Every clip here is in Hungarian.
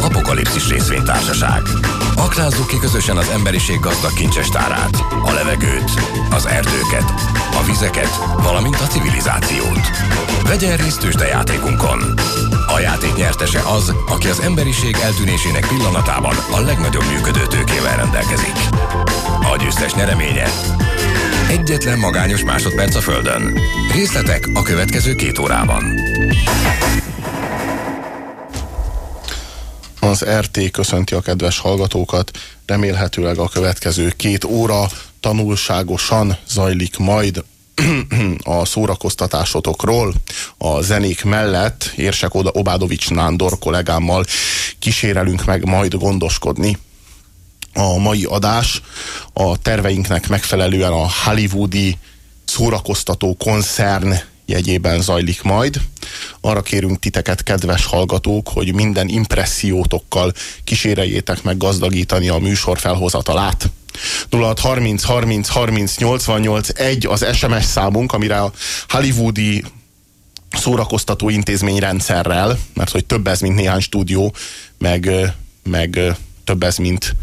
Apokalipszis részvénytársaság. Aknázzuk ki közösen az emberiség gazdag kincsestárát, a levegőt, az erdőket, a vizeket, valamint a civilizációt. Vegyen részt játékunkon. A játék nyertese az, aki az emberiség eltűnésének pillanatában a legnagyobb működő tőkével rendelkezik. A győztes nyereménye Egyetlen magányos másodperc a Földön. Részletek a következő két órában. Az RT köszönti a kedves hallgatókat, remélhetőleg a következő két óra tanulságosan zajlik majd a szórakoztatásotokról. A zenék mellett Érsek Obádovics Nándor kollégámmal kísérelünk meg majd gondoskodni a mai adás a terveinknek megfelelően a hollywoodi szórakoztató koncern jegyében zajlik majd. Arra kérünk titeket, kedves hallgatók, hogy minden impressziótokkal kíséreljétek meg gazdagítani a műsor felhozatalát. 06 30 30 30 88 1 az SMS számunk, amire a hollywoodi szórakoztató intézményrendszerrel, mert hogy több ez, mint néhány stúdió, meg, meg több ez, mint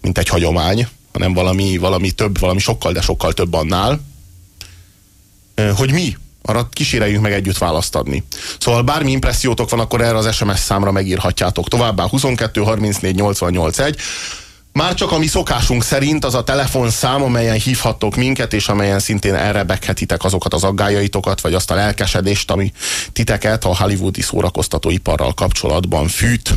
mint egy hagyomány, hanem valami, valami több, valami sokkal, de sokkal több annál, hogy mi arra kíséreljünk meg együtt választ adni. Szóval bármi impressziótok van, akkor erre az SMS számra megírhatjátok. Továbbá 22 34 88 1. Már csak a mi szokásunk szerint az a telefonszám, amelyen hívhattok minket, és amelyen szintén elrebeghetitek azokat az aggájaitokat, vagy azt a lelkesedést, ami titeket a hollywoodi szórakoztatóiparral kapcsolatban fűt.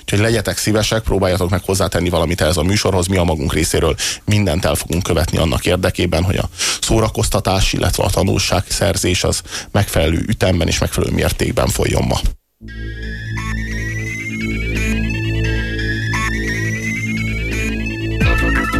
Úgyhogy legyetek szívesek, próbáljatok meg hozzátenni valamit ehhez a műsorhoz, mi a magunk részéről mindent el fogunk követni annak érdekében, hogy a szórakoztatás, illetve a tanulságszerzés az megfelelő ütemben és megfelelő mértékben folyjon ma.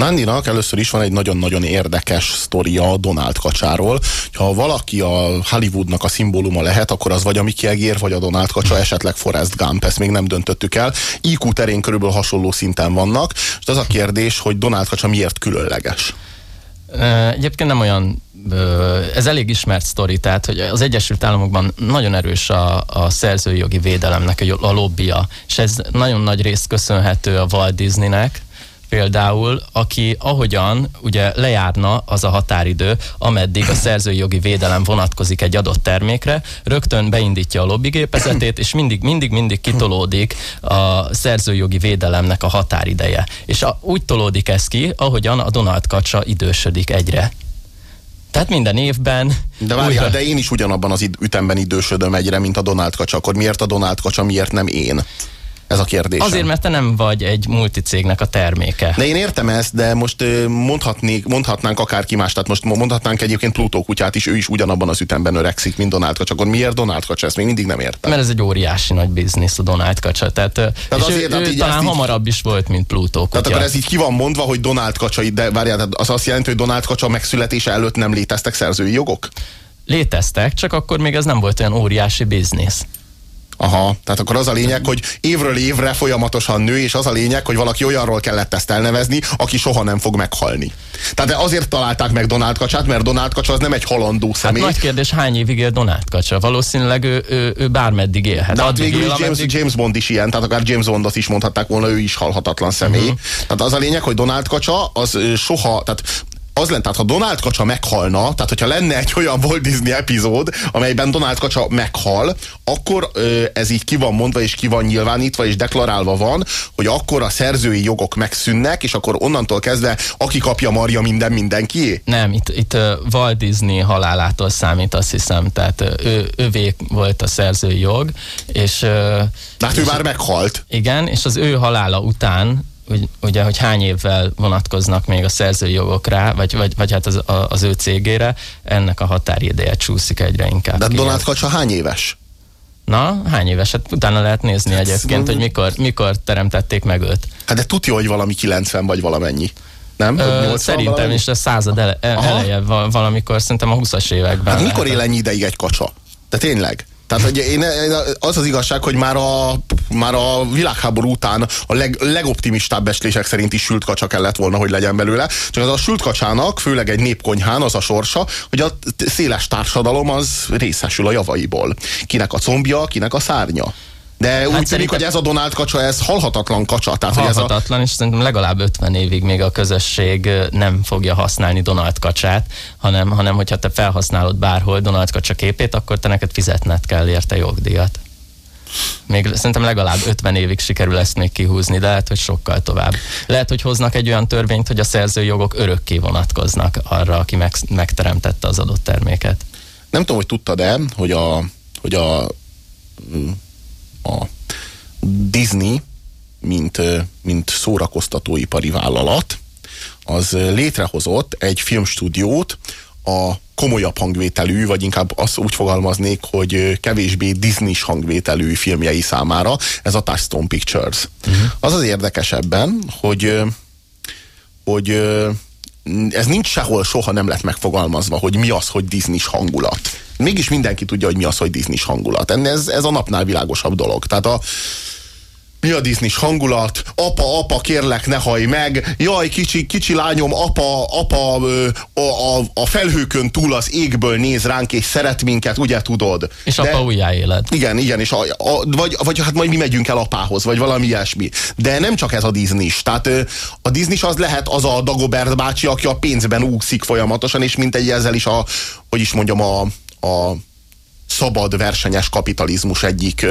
Nandinak először is van egy nagyon-nagyon érdekes sztoria Donald kacsáról. Ha valaki a Hollywoodnak a szimbóluma lehet, akkor az vagy a Mickey Egér, vagy a Donald kacsa, esetleg Forrest Gump, ezt még nem döntöttük el. IQ terén körülbelül hasonló szinten vannak, és az a kérdés, hogy Donald kacsa miért különleges? Egyébként nem olyan ez elég ismert sztori, tehát hogy az Egyesült Államokban nagyon erős a, a szerzői jogi védelemnek a, a lobbia, és ez nagyon nagy részt köszönhető a Walt Disneynek, például, aki ahogyan ugye lejárna az a határidő, ameddig a szerzői jogi védelem vonatkozik egy adott termékre, rögtön beindítja a lobbigépezetét, és mindig, mindig, mindig kitolódik a szerzői jogi védelemnek a határideje. És a, úgy tolódik ez ki, ahogyan a Donald Kacsa idősödik egyre. Tehát minden évben... De várjál, újra... de én is ugyanabban az ütemben idősödöm egyre, mint a Donald Kacsa. Akkor miért a Donald Kacsa, miért nem én? Ez a kérdés. Azért, mert te nem vagy egy multicégnek a terméke. De én értem ezt, de most mondhatnék, mondhatnánk akárki más, tehát most mondhatnánk egyébként Plutó kutyát is, ő is ugyanabban az ütemben öregszik, mint Donald Kacsa. Akkor miért Donald Kacsa? Ezt még mindig nem értem. Mert ez egy óriási nagy biznisz a Donald Kacsa. Tehát, tehát és azért, ő, ő talán hamarabb is volt, mint Plutó kutya. Tehát akkor ez így ki van mondva, hogy Donald Kacsa, de várjál, az azt jelenti, hogy Donald Kacsa megszületése előtt nem léteztek szerzői jogok? Léteztek, csak akkor még ez nem volt olyan óriási biznisz. Aha, tehát akkor az a lényeg, hogy évről évre folyamatosan nő, és az a lényeg, hogy valaki olyanról kellett ezt elnevezni, aki soha nem fog meghalni. Tehát de azért találták meg Donald Kacsát, mert Donald Kacsa az nem egy halandó hát személy. Hát nagy kérdés, hány évig él Donald Kacsa? Valószínűleg ő, ő, ő bármeddig élhet. De hát végül él, James, ameddig... James Bond is ilyen, tehát akár James Bondot is mondhatták volna, ő is halhatatlan személy. Uh-huh. Tehát az a lényeg, hogy Donald Kacsa az soha, tehát az lenne, tehát ha Donald Kacsa meghalna, tehát hogyha lenne egy olyan Walt Disney epizód, amelyben Donald Kacsa meghal, akkor ö, ez így ki van mondva, és ki van nyilvánítva, és deklarálva van, hogy akkor a szerzői jogok megszűnnek, és akkor onnantól kezdve, aki kapja Maria minden mindenki. Nem, itt, itt Walt Disney halálától számít, azt hiszem, tehát ő, ővé volt a szerzői jog, és... De hát ő már meghalt. Igen, és az ő halála után ugye, hogy hány évvel vonatkoznak még a szerzői jogok rá, vagy, vagy, vagy hát az, az ő cégére, ennek a határideje csúszik egyre inkább. De Donald Kacsa hány éves? Na, hány éves? Hát utána lehet nézni hát egyébként, hogy mikor, mikor teremtették meg őt. Hát de tudja, hogy valami 90 vagy valamennyi. Nem? Ö, szerintem valami? is a század ele, eleje valamikor, szerintem a 20-as években. Hát mikor él ennyi ideig egy kacsa? De tényleg? Tehát hogy én, az az igazság, hogy már a, már a világháború után a leg, legoptimistább beslések szerint is sült kacsa kellett volna, hogy legyen belőle. Csak az a sült kacsának, főleg egy népkonyhán az a sorsa, hogy a széles társadalom az részesül a javaiból. Kinek a combja, kinek a szárnya. De hát úgy tűnik, hogy ez a Donald kacsa, ez halhatatlan kacsa. Tehát, halhatatlan, hogy ez a... és szerintem legalább 50 évig még a közösség nem fogja használni Donald kacsát, hanem, hanem hogyha te felhasználod bárhol Donald kacsa képét, akkor te neked fizetned kell érte jogdíjat. Még szerintem legalább 50 évig sikerül ezt még kihúzni, de lehet, hogy sokkal tovább. Lehet, hogy hoznak egy olyan törvényt, hogy a szerzőjogok örökké vonatkoznak arra, aki meg, megteremtette az adott terméket. Nem tudom, hogy tudtad-e, hogy a, hogy a a Disney, mint, mint szórakoztatóipari vállalat, az létrehozott egy filmstúdiót a komolyabb hangvételű, vagy inkább azt úgy fogalmaznék, hogy kevésbé disney hangvételű filmjei számára, ez a Touchstone Pictures. Uh-huh. Az az érdekesebben, hogy, hogy ez nincs sehol, soha nem lett megfogalmazva, hogy mi az, hogy disney hangulat mégis mindenki tudja, hogy mi az, hogy disney hangulat. Ez, ez a napnál világosabb dolog. Tehát a, mi a disney hangulat, apa, apa, kérlek, ne haj meg, jaj, kicsi, kicsi lányom, apa, apa a, a, a felhőkön túl az égből néz ránk, és szeret minket, ugye tudod. És De, apa újjáéled. Igen, igen, és a, a, vagy, vagy hát majd mi megyünk el apához, vagy valami ilyesmi. De nem csak ez a disney Tehát a Disney az lehet az a Dagobert bácsi, aki a pénzben úszik folyamatosan, és mint egy ezzel is a, hogy is mondjam, a, a szabad versenyes kapitalizmus egyik,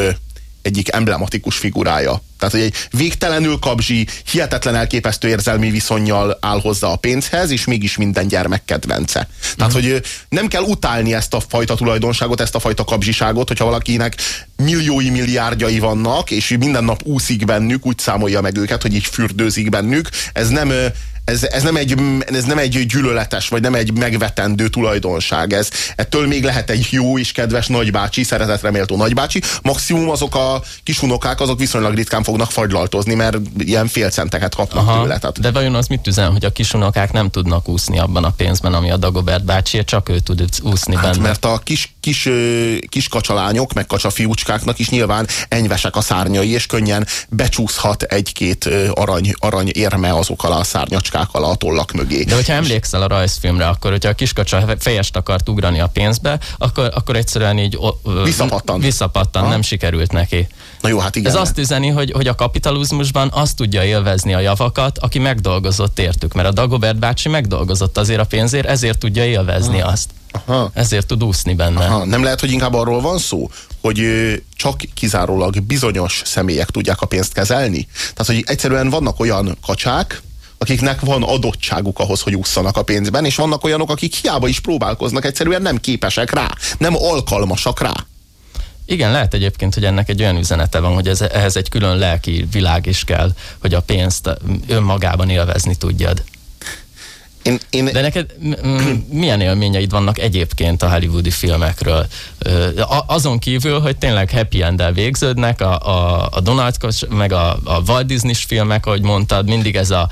egyik emblematikus figurája. Tehát, hogy egy végtelenül kabzsi, hihetetlen elképesztő érzelmi viszonyjal áll hozzá a pénzhez, és mégis minden gyermek kedvence. Tehát, uh-huh. hogy nem kell utálni ezt a fajta tulajdonságot, ezt a fajta kabzsiságot, hogyha valakinek milliói milliárdjai vannak, és minden nap úszik bennük, úgy számolja meg őket, hogy így fürdőzik bennük. Ez nem, ez, ez, nem egy, ez nem egy gyűlöletes, vagy nem egy megvetendő tulajdonság. Ez, ettől még lehet egy jó és kedves nagybácsi, szeretetreméltó nagybácsi. Maximum azok a kisunokák, azok viszonylag ritkán fognak fagylaltozni, mert ilyen félcenteket kapnak Aha, tőle. Tehát. De vajon az mit üzen, hogy a kisunokák nem tudnak úszni abban a pénzben, ami a Dagobert bácsi, csak ő tud úszni hát, benne? Mert a kis, kis, kis kacsalányok, meg kacsafiúcskáknak is nyilván enyvesek a szárnyai, és könnyen becsúszhat egy-két arany, arany érme azok alá a szárnyacskák kockák alá a tollak mögé. De hogyha emlékszel a rajzfilmre, akkor hogyha a kiskacsa fejest akart ugrani a pénzbe, akkor, akkor egyszerűen így visszapattan, visszapattan nem sikerült neki. Na jó, hát igen. Ez azt üzeni, hogy, hogy a kapitalizmusban azt tudja élvezni a javakat, aki megdolgozott értük, mert a Dagobert bácsi megdolgozott azért a pénzért, ezért tudja élvezni Aha. azt. Aha. Ezért tud úszni benne. Aha. Nem lehet, hogy inkább arról van szó, hogy csak kizárólag bizonyos személyek tudják a pénzt kezelni? Tehát, hogy egyszerűen vannak olyan kacsák, akiknek van adottságuk ahhoz, hogy ússzanak a pénzben, és vannak olyanok, akik hiába is próbálkoznak, egyszerűen nem képesek rá, nem alkalmasak rá. Igen, lehet egyébként, hogy ennek egy olyan üzenete van, hogy ez, ehhez egy külön lelki világ is kell, hogy a pénzt önmagában élvezni tudjad. Én, én... De neked milyen élményeid vannak egyébként a hollywoodi filmekről? Azon kívül, hogy tényleg happy end végződnek, a, a, a Donald Koch, meg a, a Walt disney filmek, ahogy mondtad, mindig ez, a,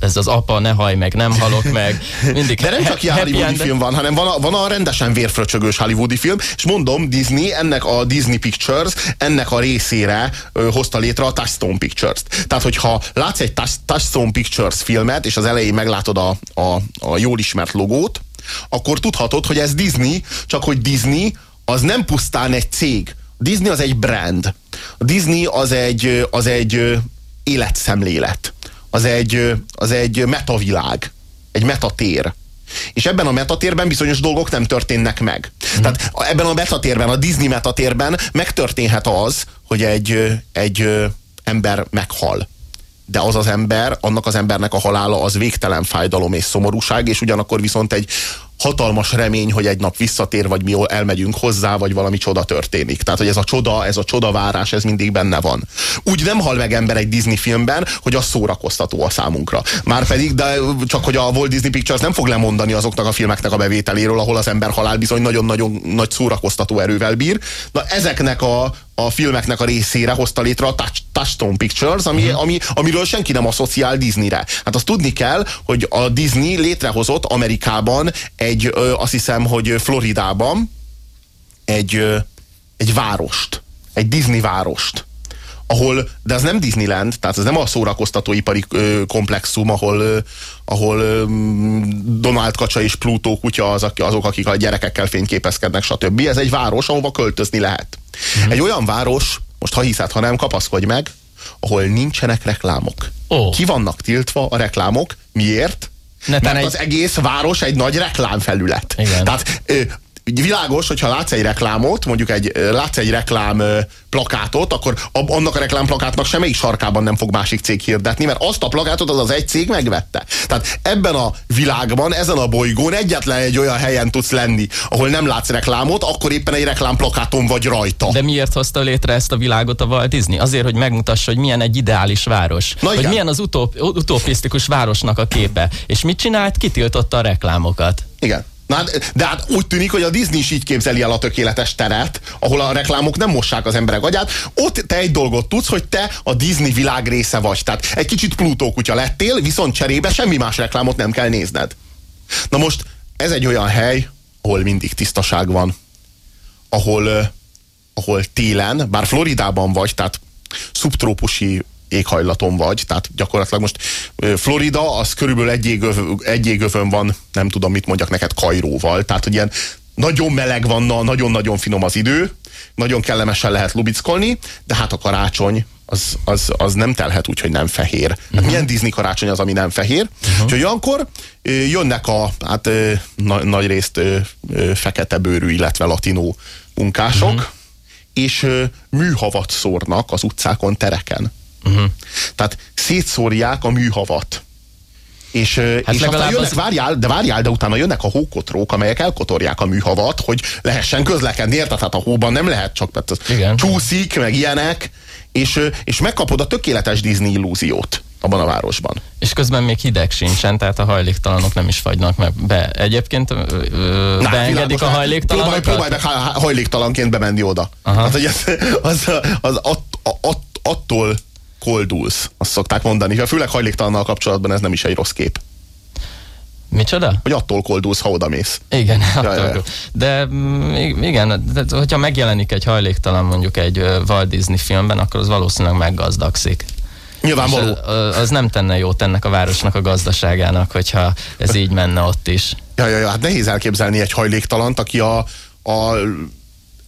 ez az apa, ne haj meg, nem halok meg. Mindig De nem csak ilyen hollywoodi end film van, hanem van a, van a rendesen vérfröcsögős hollywoodi film, és mondom, Disney, ennek a Disney Pictures, ennek a részére ö, hozta létre a Touchstone Pictures-t. Tehát, hogyha látsz egy Touchstone Pictures filmet, és az elején meglátod a, a a, jól ismert logót, akkor tudhatod, hogy ez Disney, csak hogy Disney az nem pusztán egy cég. Disney az egy brand. A Disney az egy, az egy életszemlélet. Az egy, az egy metavilág. Egy metatér. És ebben a metatérben bizonyos dolgok nem történnek meg. Mm. Tehát ebben a metatérben, a Disney metatérben megtörténhet az, hogy egy, egy ember meghal de az az ember, annak az embernek a halála az végtelen fájdalom és szomorúság, és ugyanakkor viszont egy hatalmas remény, hogy egy nap visszatér, vagy mi elmegyünk hozzá, vagy valami csoda történik. Tehát, hogy ez a csoda, ez a csodavárás, ez mindig benne van. Úgy nem hal meg ember egy Disney filmben, hogy az szórakoztató a számunkra. Márpedig, de csak hogy a Walt Disney Pictures nem fog lemondani azoknak a filmeknek a bevételéről, ahol az ember halál bizony nagyon-nagyon nagy szórakoztató erővel bír. Na ezeknek a, a filmeknek a részére hozta létre a Touch, Touchstone Pictures, ami, uh-huh. ami, amiről senki nem asszociál Disneyre. Hát azt tudni kell, hogy a Disney létrehozott Amerikában egy, ö, azt hiszem, hogy Floridában egy, ö, egy várost, egy Disney várost ahol, de ez nem Disneyland, tehát ez nem a szórakoztatóipari ö, komplexum, ahol, ö, ahol ö, Donald Kacsa és Pluto kutya az, azok, akik a gyerekekkel fényképezkednek, stb. Ez egy város, ahova költözni lehet. Mm-hmm. Egy olyan város, most ha hiszed, ha nem, kapaszkodj meg, ahol nincsenek reklámok. Oh. Ki vannak tiltva a reklámok? Miért? Netán Mert egy... az egész város egy nagy reklámfelület. Igen. Tehát világos, hogyha látsz egy reklámot, mondjuk egy, látsz egy reklám plakátot, akkor annak a reklámplakátnak semmelyik sarkában nem fog másik cég hirdetni, mert azt a plakátot az az egy cég megvette. Tehát ebben a világban, ezen a bolygón egyetlen egy olyan helyen tudsz lenni, ahol nem látsz reklámot, akkor éppen egy reklámplakáton vagy rajta. De miért hozta létre ezt a világot a Walt Disney? Azért, hogy megmutassa, hogy milyen egy ideális város. Na hogy igen. milyen az utop, utopisztikus városnak a képe. És mit csinált? Kitiltotta a reklámokat. Igen. Na, hát, de hát úgy tűnik, hogy a Disney is így képzeli el a tökéletes teret, ahol a reklámok nem mossák az emberek agyát. Ott te egy dolgot tudsz, hogy te a Disney világ része vagy. Tehát egy kicsit Plutó kutya lettél, viszont cserébe semmi más reklámot nem kell nézned. Na most ez egy olyan hely, ahol mindig tisztaság van. Ahol, ahol télen, bár Floridában vagy, tehát szubtrópusi éghajlaton vagy, tehát gyakorlatilag most Florida az körülbelül egy, égöv, egy égövön van, nem tudom mit mondjak neked, Kajróval, tehát hogy ilyen nagyon meleg van, nagyon-nagyon finom az idő, nagyon kellemesen lehet lubickolni, de hát a karácsony az, az, az nem telhet úgy, hogy nem fehér. Hát uh-huh. milyen Disney karácsony az, ami nem fehér? Uh-huh. Úgyhogy olyankor jönnek a hát, na, nagy részt fekete bőrű, illetve latinó munkások, uh-huh. és műhavat szórnak az utcákon, tereken. Uh-huh. Tehát szétszórják a műhavat. És, hát és aztán jönnek, az... várjál, de várjál, de utána jönnek a hókotrók, amelyek elkotorják a műhavat, hogy lehessen közlekedni, érted? Tehát a hóban nem lehet csak, mert az Igen. csúszik, meg ilyenek, és, és megkapod a tökéletes Disney illúziót abban a városban. És közben még hideg sincsen, tehát a hajléktalanok nem is fagynak meg be. Egyébként ö, Na, beengedik a hajléktalanokat? Próbálj, próbálj meg hajléktalanként bemenni oda. Aha. Hát, hogy az, az, az, az att, att, attól koldulsz, azt szokták mondani. Főleg hajléktalannal kapcsolatban ez nem is egy rossz kép. Micsoda? Hogy attól koldulsz, ha odamész. Igen, ja, attól ja, ja. de mm, igen, de, hogyha megjelenik egy hajléktalan mondjuk egy Walt Disney filmben, akkor az valószínűleg meggazdagszik. Nyilvánvaló. az nem tenne jót ennek a városnak a gazdaságának, hogyha ez így menne ott is. Ja, ja, ja, hát nehéz elképzelni egy hajléktalant, aki a, a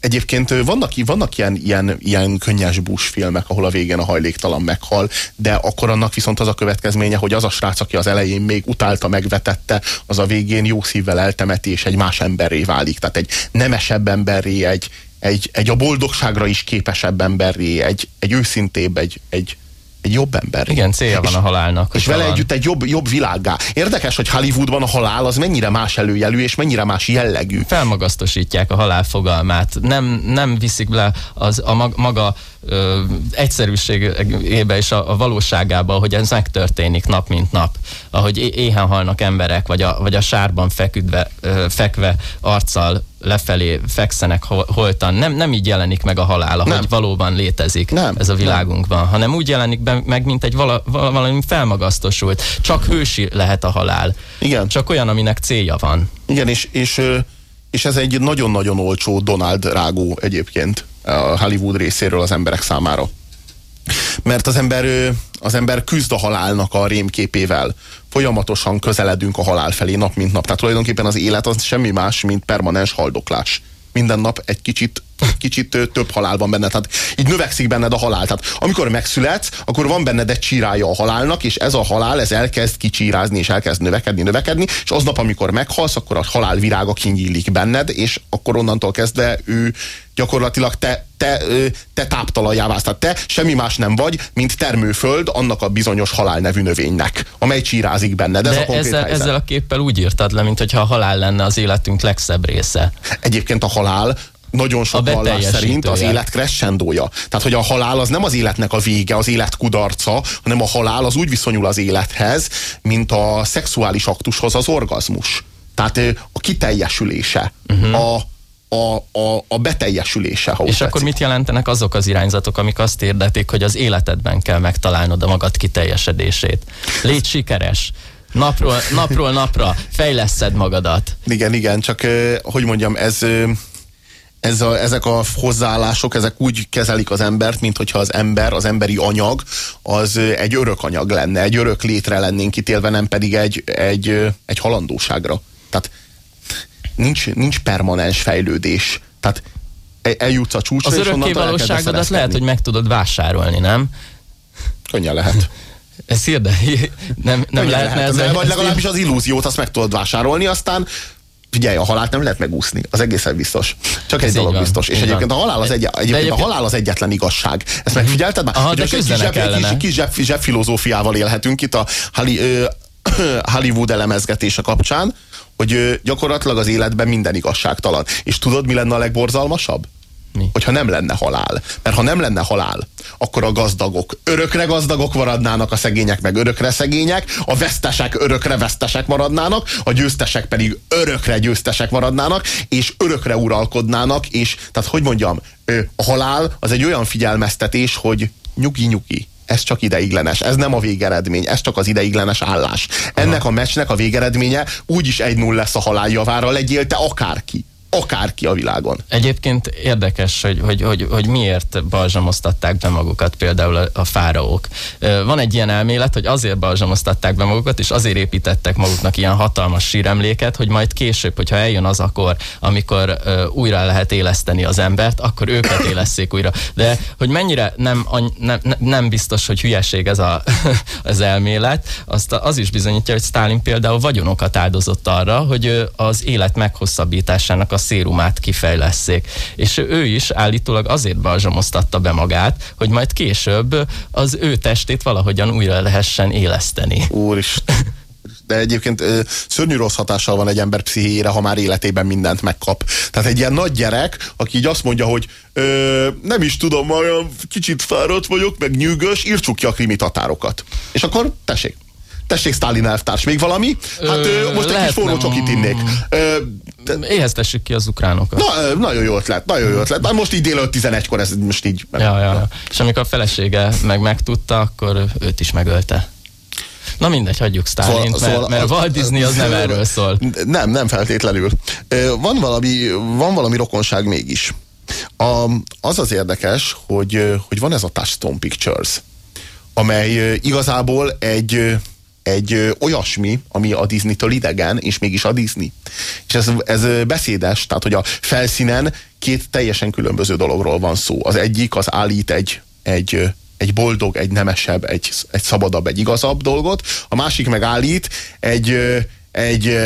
Egyébként vannak, vannak ilyen, ilyen, ilyen könnyes bús filmek, ahol a végén a hajléktalan meghal, de akkor annak viszont az a következménye, hogy az a srác, aki az elején még utálta, megvetette, az a végén jó szívvel eltemeti, és egy más emberré válik. Tehát egy nemesebb emberré, egy, egy, egy a boldogságra is képesebb emberré, egy, egy őszintébb, egy, egy, egy jobb ember. Igen, célja van a halálnak. És vele van. együtt egy jobb, jobb világgá. Érdekes, hogy Hollywoodban a halál az mennyire más előjelű, és mennyire más jellegű. Felmagasztosítják a halál fogalmát. Nem, nem viszik le az, a maga ö, egyszerűségébe és a, a valóságába, hogy ez megtörténik nap mint nap. Ahogy éhen halnak emberek, vagy a, vagy a sárban feküdve, ö, fekve arccal lefelé fekszenek holtan. Nem, nem így jelenik meg a halál, ahogy nem. valóban létezik nem. ez a világunkban, nem. hanem úgy jelenik be, meg, mint egy vala, valami felmagasztosult. Csak hősi lehet a halál. Igen. Csak olyan, aminek célja van. Igen, és, és, és ez egy nagyon-nagyon olcsó Donald rágó egyébként a Hollywood részéről az emberek számára. Mert az ember, az ember küzd a halálnak a rémképével. Folyamatosan közeledünk a halál felé nap mint nap. Tehát tulajdonképpen az élet az semmi más, mint permanens haldoklás. Minden nap egy kicsit kicsit több halál van benned. Tehát így növekszik benned a halál. Tehát amikor megszületsz, akkor van benned egy csírája a halálnak, és ez a halál, ez elkezd kicsírázni, és elkezd növekedni, növekedni, és aznap, amikor meghalsz, akkor a halál virága kinyílik benned, és akkor onnantól kezdve ő gyakorlatilag te, te, te táptalajá válsz. Tehát te semmi más nem vagy, mint termőföld annak a bizonyos halál nevű növénynek, amely csírázik benned. Ez De a konkrét ezzel, helyzet. ezzel a képpel úgy írtad le, mint hogyha a halál lenne az életünk legszebb része. Egyébként a halál nagyon sok a vallás szerint az élet crescendója. Tehát, hogy a halál az nem az életnek a vége, az élet kudarca, hanem a halál az úgy viszonyul az élethez, mint a szexuális aktushoz az orgazmus. Tehát a kiteljesülése, uh-huh. a, a, a, a beteljesülése. Ha És tetszik. akkor mit jelentenek azok az irányzatok, amik azt hirdetik, hogy az életedben kell megtalálnod a magad kiteljesedését. Légy sikeres. Napról, napról napra fejleszed magadat. Igen, igen, csak hogy mondjam, ez, ez a, ezek a hozzáállások, ezek úgy kezelik az embert, mint hogyha az ember, az emberi anyag, az egy örök anyag lenne, egy örök létre lennénk ítélve, nem pedig egy, egy, egy halandóságra. Tehát nincs, nincs permanens fejlődés. Tehát e, eljutsz a csúcsra, Az és örökké valóságodat lehet, hogy meg tudod vásárolni, nem? Könnyen lehet. Ez hirde, nem, nem lehetne lehet. ez Vagy legalábbis az illúziót azt meg tudod vásárolni, aztán Figyelj, a halált nem lehet megúszni, az egészen biztos. Csak Ez egy dolog van, biztos. És egyébként a halál az, egy, egyébként egyébként- a halál az egyetlen igazság. Ezt megfigyelted már? Aha, Hogy de egy kis zseb, kis, kis zseb, zseb filozófiával élhetünk itt a Hollywood elemezgetése kapcsán, hogy gyakorlatilag az életben minden igazságtalan. És tudod, mi lenne a legborzalmasabb? Mi? Hogyha nem lenne halál. Mert ha nem lenne halál, akkor a gazdagok örökre gazdagok maradnának, a szegények meg örökre szegények, a vesztesek örökre vesztesek maradnának, a győztesek pedig örökre győztesek maradnának, és örökre uralkodnának, és tehát hogy mondjam, a halál az egy olyan figyelmeztetés, hogy nyugi-nyugi, ez csak ideiglenes, ez nem a végeredmény, ez csak az ideiglenes állás. Ennek a meccsnek a végeredménye úgyis 1-0 lesz a halál javára, legyél te akárki. Akárki a világon. Egyébként érdekes, hogy, hogy, hogy, hogy miért balzsamoztatták be magukat például a, fáraók. Van egy ilyen elmélet, hogy azért balzsamoztatták be magukat, és azért építettek maguknak ilyen hatalmas síremléket, hogy majd később, hogyha eljön az a kor, amikor újra lehet éleszteni az embert, akkor őket élesszék újra. De hogy mennyire nem, nem, nem- biztos, hogy hülyeség ez a, az elmélet, azt az is bizonyítja, hogy Stalin például vagyonokat áldozott arra, hogy az élet meghosszabbításának a szérumát kifejlesszék. És ő is állítólag azért balzsamoztatta be magát, hogy majd később az ő testét valahogyan újra lehessen éleszteni. Úristen. De egyébként ö, szörnyű rossz hatással van egy ember pszichéjére, ha már életében mindent megkap. Tehát egy ilyen nagy gyerek, aki így azt mondja, hogy ö, nem is tudom, olyan kicsit fáradt vagyok, meg nyűgös, írtsuk ki a krimi tatárokat. És akkor tessék. Tessék, Stalin elvtárs. Még valami? Hát ö, most egy kis forró csokit innék. Ö, de, Éheztessük ki az ukránokat. na, nagyon jó ötlet, nagyon jó ötlet. Na, most így délelőtt 11-kor, ez most így... Ja, ja, ja. És amikor a felesége meg megtudta, akkor őt is megölte. Na mindegy, hagyjuk Stalint, szóval, mert, mert a Walt Disney az nem erről szól. Nem, nem feltétlenül. Van valami, van valami rokonság mégis. A, az az érdekes, hogy, hogy van ez a Touchstone Pictures, amely igazából egy, egy ö, olyasmi, ami a Disney-től idegen, és mégis a Disney. És ez, ez beszédes, tehát hogy a felszínen két teljesen különböző dologról van szó. Az egyik az állít egy, egy, egy boldog, egy nemesebb, egy, egy szabadabb, egy igazabb dolgot, a másik meg állít egy, egy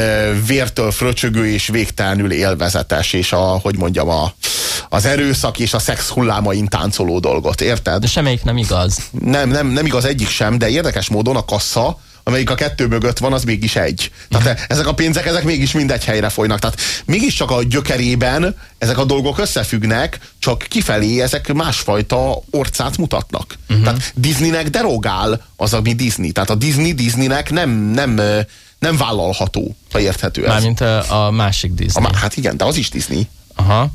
vértől fröcsögő és végtelenül élvezetes, és a, hogy mondjam, a, az erőszak és a szex hullámain táncoló dolgot, érted? De semmelyik nem igaz. Nem, nem, nem igaz egyik sem, de érdekes módon a kassa, amelyik a kettő mögött van, az mégis egy. Tehát ezek a pénzek, ezek mégis mindegy helyre folynak. Tehát mégiscsak a gyökerében ezek a dolgok összefüggnek, csak kifelé ezek másfajta orcát mutatnak. Uh-huh. Tehát Disneynek derogál az, ami Disney. Tehát a Disney Disneynek nem, nem, nem vállalható, ha érthető ez. Mármint a, a másik A, Disney. má- hát igen, de az is Disney. Aha.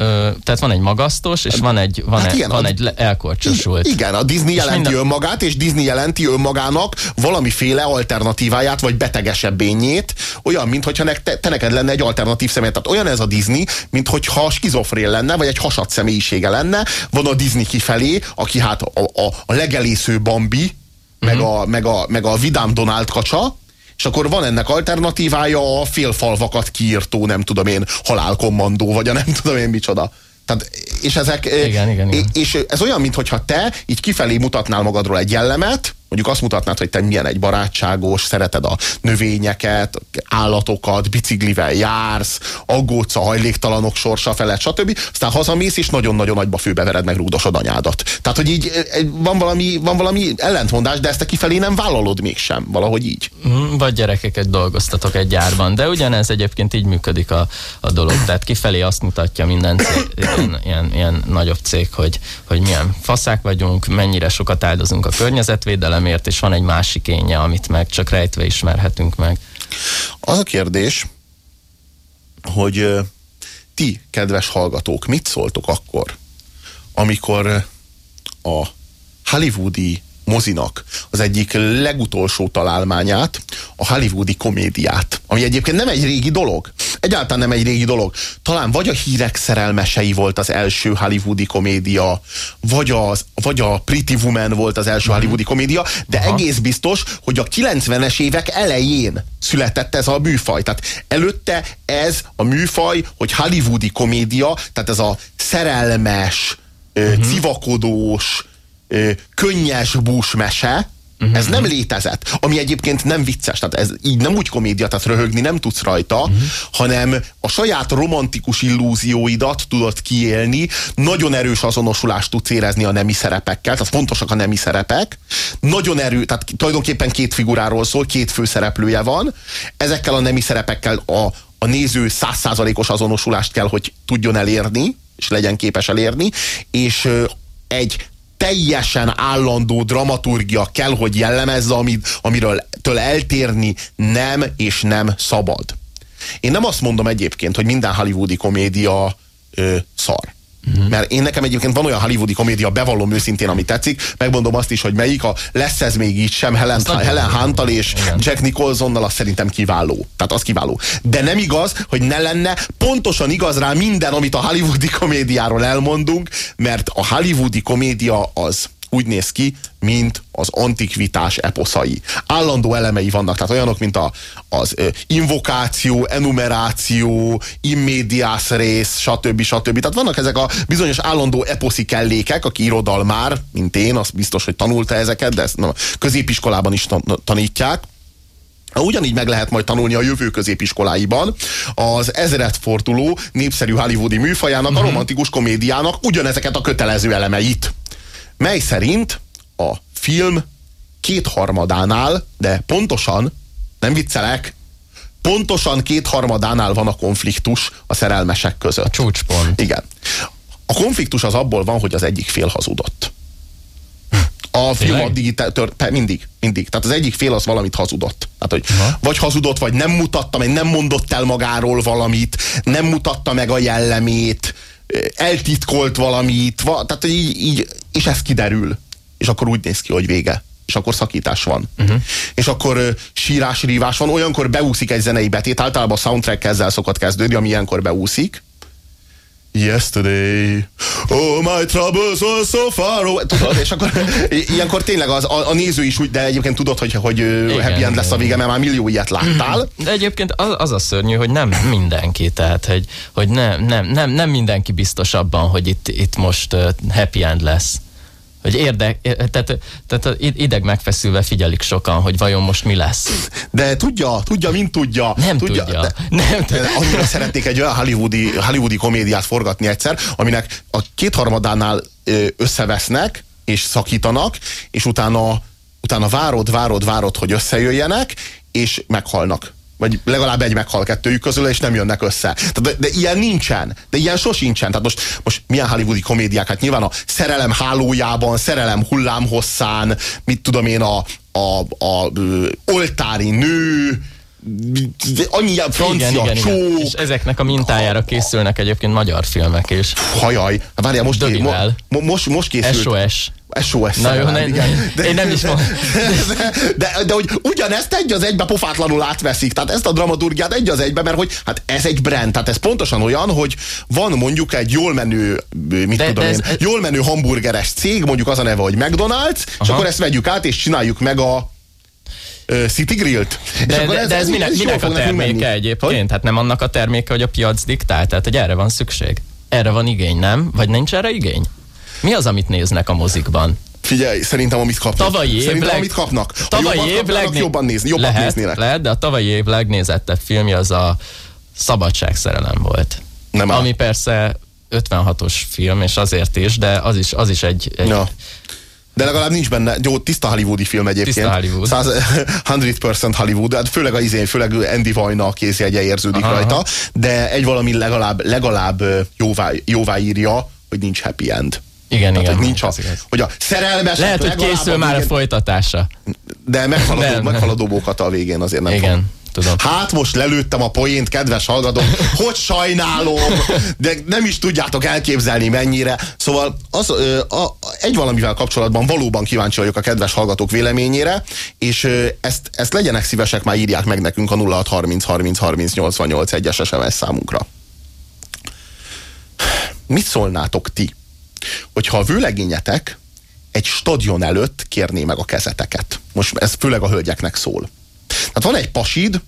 Ö, tehát van egy magasztos, és van egy, van Hát egy, igen, van a- egy elkorcsosult. Igen, a Disney jelenti minden- önmagát, és Disney jelenti önmagának valamiféle alternatíváját, vagy betegesebb ényét, olyan, mintha nek, te, te neked lenne egy alternatív személy. Tehát olyan ez a Disney, mintha skizofrén lenne, vagy egy hasad személyisége lenne. Van a Disney kifelé, aki hát a, a, a legelésző Bambi, meg, a, meg, a, meg a vidám Donald kacsa, és akkor van ennek alternatívája a félfalvakat kiírtó, nem tudom én, halálkommandó, vagy a nem tudom én micsoda. Tehát, és ezek, Igen, igen, igen. és ez olyan, mintha te így kifelé mutatnál magadról egy jellemet, mondjuk azt mutatnád, hogy te milyen egy barátságos, szereted a növényeket, állatokat, biciklivel jársz, aggódsz a hajléktalanok sorsa felett, stb. Aztán hazamész, és nagyon-nagyon nagyba főbevered meg rúgdosod anyádat. Tehát, hogy így eh, van valami, van valami ellentmondás, de ezt te kifelé nem vállalod mégsem, valahogy így. Mm, Vagy gyerekeket dolgoztatok egy gyárban. De ugyanez egyébként így működik a, a dolog. Tehát kifelé azt mutatja minden cég, ilyen, ilyen, ilyen nagyobb cég, hogy, hogy milyen faszák vagyunk, mennyire sokat áldozunk a környezetvédelemért, és van egy másik énje, amit meg csak rejtve ismerhetünk meg. Az a kérdés, hogy ti, kedves hallgatók, mit szóltok akkor, amikor a hollywoodi mozinak az egyik legutolsó találmányát, a hollywoodi komédiát, ami egyébként nem egy régi dolog. Egyáltalán nem egy régi dolog. Talán vagy a hírek szerelmesei volt az első hollywoodi komédia, vagy, az, vagy a Pretty Woman volt az első mm. hollywoodi komédia, de Aha. egész biztos, hogy a 90-es évek elején született ez a műfaj. Tehát előtte ez a műfaj, hogy hollywoodi komédia, tehát ez a szerelmes, uh-huh. civakodós, könnyes búsmese, Uh-huh. Ez nem létezett. Ami egyébként nem vicces, tehát ez így nem úgy komédia, tehát röhögni nem tudsz rajta, uh-huh. hanem a saját romantikus illúzióidat tudod kiélni, nagyon erős azonosulást tudsz érezni a nemi szerepekkel, tehát fontosak a nemi szerepek, nagyon erő, tehát tulajdonképpen két figuráról szól, két főszereplője van, ezekkel a nemi szerepekkel a, a néző százszázalékos azonosulást kell, hogy tudjon elérni, és legyen képes elérni, és egy teljesen állandó dramaturgia kell, hogy jellemezze, amit, amiről től eltérni nem és nem szabad. Én nem azt mondom egyébként, hogy minden hollywoodi komédia ö, szar. Uh-huh. Mert én nekem egyébként van olyan hollywoodi komédia, bevallom őszintén, ami tetszik, megmondom azt is, hogy melyik a lesz ez még így sem, Helen, Helen Huntal és Igen. Jack Nicholsonnal, az szerintem kiváló. Tehát az kiváló. De nem igaz, hogy ne lenne pontosan igaz rá minden, amit a hollywoodi komédiáról elmondunk, mert a hollywoodi komédia az úgy néz ki, mint az antikvitás eposzai. Állandó elemei vannak, tehát olyanok, mint a, az invokáció, enumeráció, immediás rész, stb. stb. Tehát vannak ezek a bizonyos állandó eposzi kellékek, aki irodalmár, mint én, az biztos, hogy tanulta ezeket, de ezt na, középiskolában is tanítják, Ugyanígy meg lehet majd tanulni a jövő középiskoláiban az ezredforduló népszerű hollywoodi műfajának, uh-huh. a mhm. romantikus komédiának ugyanezeket a kötelező elemeit mely szerint a film kétharmadánál, de pontosan, nem viccelek, pontosan kétharmadánál van a konfliktus a szerelmesek között. A csúcspont. Igen. A konfliktus az abból van, hogy az egyik fél hazudott. A film addig tör, mindig, mindig. Tehát az egyik fél az valamit hazudott. Tehát, hogy Aha. vagy hazudott, vagy nem mutatta meg, nem mondott el magáról valamit, nem mutatta meg a jellemét, eltitkolt valamit, va, tehát így, így, és ez kiderül. És akkor úgy néz ki, hogy vége. És akkor szakítás van. Uh-huh. És akkor sírás, rívás van. Olyankor beúszik egy zenei betét, általában a soundtrack ezzel szokott kezdődni, ami ilyenkor beúszik Yesterday, oh my troubles were so far away. Tudod, és akkor ilyenkor tényleg az, a, a néző is úgy, de egyébként tudod, hogy, hogy igen, happy end lesz a vége, mert már millió ilyet láttál. De egyébként az, az a szörnyű, hogy nem mindenki, tehát hogy, hogy nem, nem, nem, nem mindenki biztos abban, hogy itt, itt most happy end lesz hogy érdek, tehát, tehát ideg megfeszülve figyelik sokan, hogy vajon most mi lesz. De tudja, tudja, mint tudja. Nem tudja. tudja. De, nem tudja. Annyira szeretnék egy olyan hollywoodi, hollywoodi komédiát forgatni egyszer, aminek a kétharmadánál összevesznek, és szakítanak, és utána, utána várod, várod, várod, hogy összejöjjenek, és meghalnak vagy legalább egy meghal kettőjük közül, és nem jönnek össze. Tehát, de, de ilyen nincsen. De ilyen sosincsen. Tehát most, most milyen hollywoodi komédiák? Hát nyilván a szerelem hálójában, szerelem hullámhosszán, mit tudom én, a, a, a, a oltári nő, annyi francia igen, igen, csók. Igen. És ezeknek a mintájára készülnek egyébként magyar filmek is. Hajaj, hát várjál, most, mo, mo, most, most készült. SOS. SOS Na jó, ne, igen. De, én nem is mondom. De, de, de, de, hogy ugyanezt egy az egybe pofátlanul átveszik. Tehát ezt a dramaturgiát egy az egybe, mert hogy hát ez egy brand. Tehát ez pontosan olyan, hogy van mondjuk egy jól menő, mit de, tudom de én, ez, jól menő hamburgeres cég, mondjuk az a neve, hogy McDonald's, Aha. és akkor ezt vegyük át, és csináljuk meg a City Grillt. De, de, ez, de ez, ez minek, ez minek a terméke egyébként? Hogy? Hát nem annak a terméke, hogy a piac diktál, tehát hogy erre van szükség. Erre van igény, nem? Vagy nincs erre igény? Mi az, amit néznek a mozikban? Figyelj, szerintem amit kapnak. Tavalyi év szerintem leg... amit kapnak. Tavalyi év leg... jobban nézni, jobban lehet, néznének. Lehet, de a tavalyi év legnézettebb filmje az a Szabadságszerelem volt. Nem ami áll. persze 56-os film, és azért is, de az is, az is egy, egy ja. De legalább nincs benne, jó, tiszta hollywoodi film egyébként. Tiszta Hollywood. 100% Hollywood, hát főleg az izén, főleg Andy Vajna a kézjegye érződik aha, rajta, de egy valami legalább, legalább jóvá, jóvá írja, hogy nincs happy end. Igen, Tehát, igen. Hogy, nincs a, hogy a szerelmes... Lehet, hogy készül már a folytatása. De meghaladó, meghaladó a végén azért nem Igen. Fog. Tudom. Hát most lelőttem a poént, kedves hallgatók, hogy sajnálom, de nem is tudjátok elképzelni mennyire. Szóval az, a, a, egy valamivel kapcsolatban valóban kíváncsi vagyok a kedves hallgatók véleményére, és ezt, ezt legyenek szívesek, már írják meg nekünk a 0630 30 30 88 1-es SMS számunkra. Mit szólnátok ti, hogyha a vőlegényetek egy stadion előtt kérné meg a kezeteket? Most ez főleg a hölgyeknek szól. Tehát van egy pasid,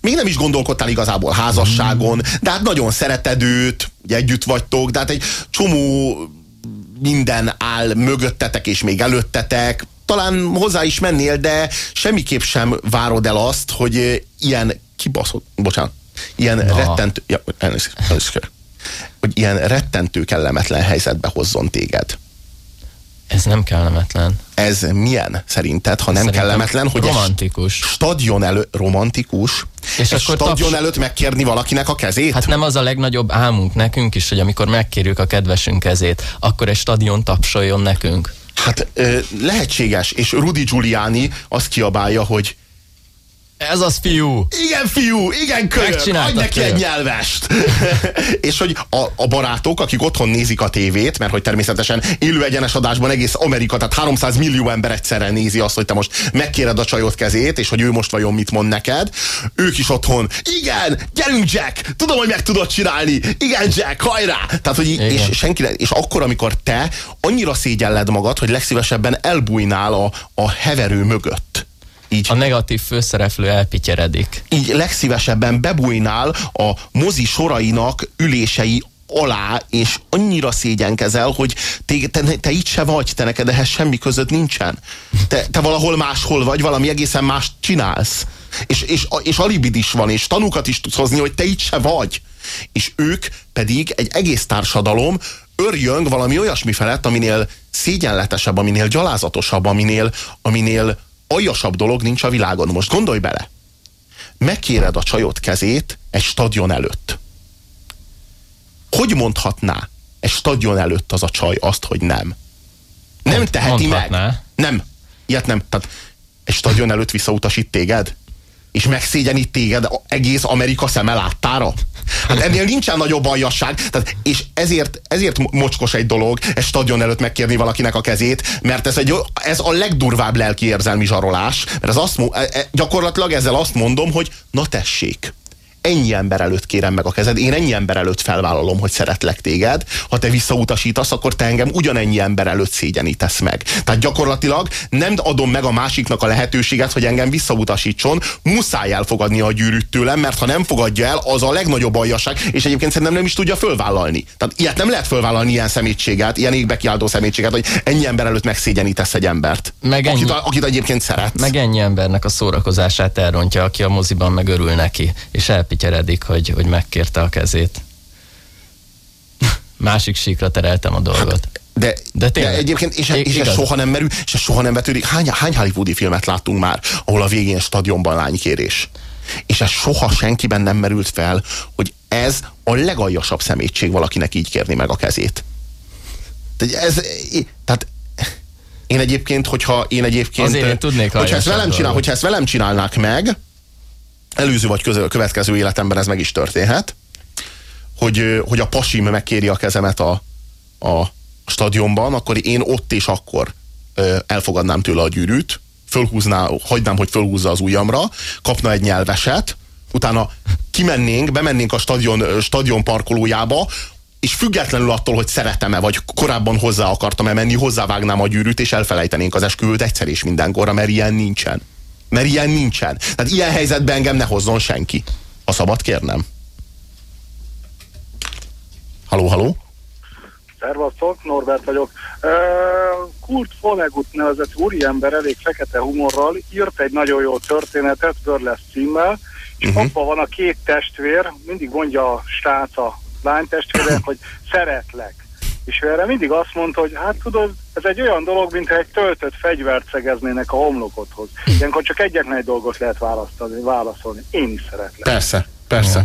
még nem is gondolkodtál igazából házasságon, de hát nagyon szereted őt, ugye együtt vagytok, de hát egy csomó minden áll mögöttetek és még előttetek, talán hozzá is mennél, de semmiképp sem várod el azt, hogy ilyen kibaszott, bocsánat, ilyen Na. rettentő, ja, elnézést, elnézést, hogy ilyen rettentő kellemetlen helyzetbe hozzon téged. Ez nem kellemetlen. Ez milyen szerinted, ha nem Szerintem kellemetlen, hogy romantikus. stadion előtt, romantikus, És egy akkor stadion taps- előtt megkérni valakinek a kezét? Hát nem az a legnagyobb álmunk nekünk is, hogy amikor megkérjük a kedvesünk kezét, akkor egy stadion tapsoljon nekünk. Hát ö, lehetséges, és Rudi Giuliani azt kiabálja, hogy Ez az fiú! igen fiú, igen kölyök, adj neki egy nyelvest. és hogy a, a barátok, akik otthon nézik a tévét, mert hogy természetesen élő egyenes adásban egész Amerika, tehát 300 millió ember egyszerre nézi azt, hogy te most megkéred a csajod kezét, és hogy ő most vajon mit mond neked. Ők is otthon, igen, gyerünk Jack, tudom, hogy meg tudod csinálni, igen Jack, hajrá! Tehát, hogy Igen. és senki, és akkor, amikor te annyira szégyelled magad, hogy legszívesebben elbújnál a, a heverő mögött. Így A negatív főszereplő elpityeredik. így legszívesebben bebújnál a mozi sorainak ülései alá, és annyira szégyenkezel, hogy te, te, te itt se vagy, te neked ehhez semmi között nincsen. Te, te valahol máshol vagy, valami egészen más csinálsz. És, és, és alibid is van, és tanúkat is tudsz hozni, hogy te itt se vagy. És ők pedig egy egész társadalom örjöng valami olyasmi felett, aminél szégyenletesebb, aminél gyalázatosabb, aminél, aminél aljasabb dolog nincs a világon. Most gondolj bele megkéred a csajod kezét egy stadion előtt. Hogy mondhatná egy stadion előtt az a csaj azt, hogy nem? Nem Mond- teheti meg. mondhatná. Nem. Ilyet nem. Tehát egy stadion előtt visszautasít téged? És megszégyenít téged egész Amerika szeme láttára? Hát ennél nincsen nagyobb aljasság. Tehát, és ezért, ezért mo- mocskos egy dolog egy stadion előtt megkérni valakinek a kezét, mert ez, egy, ez a legdurvább lelki érzelmi zsarolás. Mert ez azt, e- e- gyakorlatilag ezzel azt mondom, hogy na tessék, ennyi ember előtt kérem meg a kezed, én ennyi ember előtt felvállalom, hogy szeretlek téged, ha te visszautasítasz, akkor te engem ugyanennyi ember előtt szégyenítesz meg. Tehát gyakorlatilag nem adom meg a másiknak a lehetőséget, hogy engem visszautasítson, muszáj elfogadni a gyűrűt tőlem, mert ha nem fogadja el, az a legnagyobb aljaság, és egyébként szerintem nem is tudja fölvállalni. Tehát ilyet nem lehet fölvállalni ilyen szemétséget, ilyen égbe kiáltó szemétséget, hogy ennyi ember előtt megszégyenítesz egy embert. Meg akit, ennyi- akit egyébként szeretsz. Meg ennyi embernek a szórakozását elrontja, aki a moziban meg örül neki, és elpityeredik, hogy, hogy megkérte a kezét. Másik síkra tereltem a dolgot. De, De de, tényleg. de egyébként, és, és ez soha nem merül, és ez soha nem vetődik. Hány, hány hollywoodi filmet láttunk már, ahol a végén stadionban lánykérés? És ez soha senkiben nem merült fel, hogy ez a legaljasabb szemétség valakinek így kérni meg a kezét. Tehát ez, tehát én egyébként, hogyha én egyébként, Azért én tudnék hogyha ezt, velem csinál, dolgot. hogyha ezt velem csinálnák meg, előző vagy közö, következő életemben ez meg is történhet, hogy, hogy a pasim megkéri a kezemet a, a stadionban, akkor én ott és akkor elfogadnám tőle a gyűrűt, fölhúzná, hagynám, hogy fölhúzza az ujjamra, kapna egy nyelveset, utána kimennénk, bemennénk a stadion, stadion parkolójába, és függetlenül attól, hogy szeretem-e, vagy korábban hozzá akartam-e menni, hozzávágnám a gyűrűt, és elfelejtenénk az esküvőt egyszer és mindenkorra, mert ilyen nincsen. Mert ilyen nincsen. Tehát ilyen helyzetben engem ne hozzon senki. Ha szabad kérnem. Haló, haló? Szervasztok, Norbert vagyok. Kurt Vonnegut nevezett úriember elég fekete humorral írt egy nagyon jó történetet, Burlesque címmel, és uh-huh. abban van a két testvér, mindig mondja a srác a lány testvérek, hogy szeretlek. És ő erre mindig azt mondta, hogy hát tudod, ez egy olyan dolog, mintha egy töltött fegyvert szegeznének a homlokodhoz. Ilyenkor csak egyetlen egy dolgot lehet választani, válaszolni. Én is szeretlek. Persze, persze.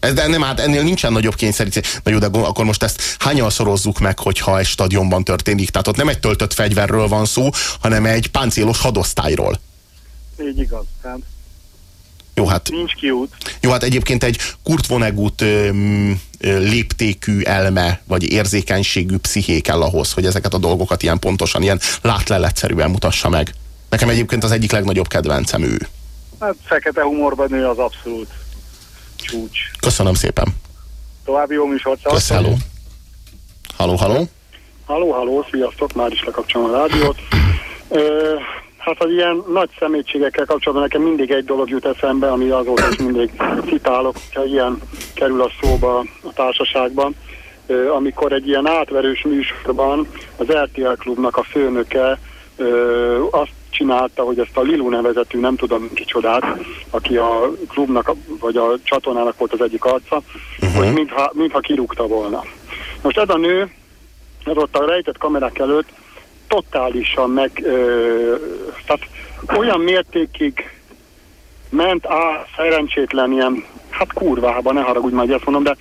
Ez, de nem, hát ennél nincsen nagyobb kényszerítés. Na jó, de akkor most ezt hányan szorozzuk meg, hogyha egy stadionban történik? Tehát ott nem egy töltött fegyverről van szó, hanem egy páncélos hadosztályról. Így igaz. Tehát Jó, hát, Nincs kiút. jó, hát egyébként egy Kurt Vonnegut ö, ö, léptékű elme, vagy érzékenységű psziché kell ahhoz, hogy ezeket a dolgokat ilyen pontosan, ilyen látleletszerűen mutassa meg. Nekem egyébként az egyik legnagyobb kedvencem ő. Hát fekete humorban nő az abszolút csúcs. Köszönöm szépen. További jó műsort. Kösz, hello. Halló, halló. Halló, halló, sziasztok, már is lekapcsolom a rádiót. Ö, hát az ilyen nagy szemétségekkel kapcsolatban nekem mindig egy dolog jut eszembe, ami azóta is mindig citálok, ha ilyen kerül a szóba a társaságban. Amikor egy ilyen átverős műsorban az RTL klubnak a főnöke azt csinálta, hogy ezt a Lilu nevezetű, nem tudom kicsodát, aki a klubnak, vagy a csatornának volt az egyik arca, uh-huh. hogy mintha, mintha kirúgta volna. Most ez a nő, ez ott a rejtett kamerák előtt totálisan meg, ö, tehát olyan mértékig ment á, szerencsétlen ilyen, hát kurvába, ne haragudj, már hogy ezt mondom, de,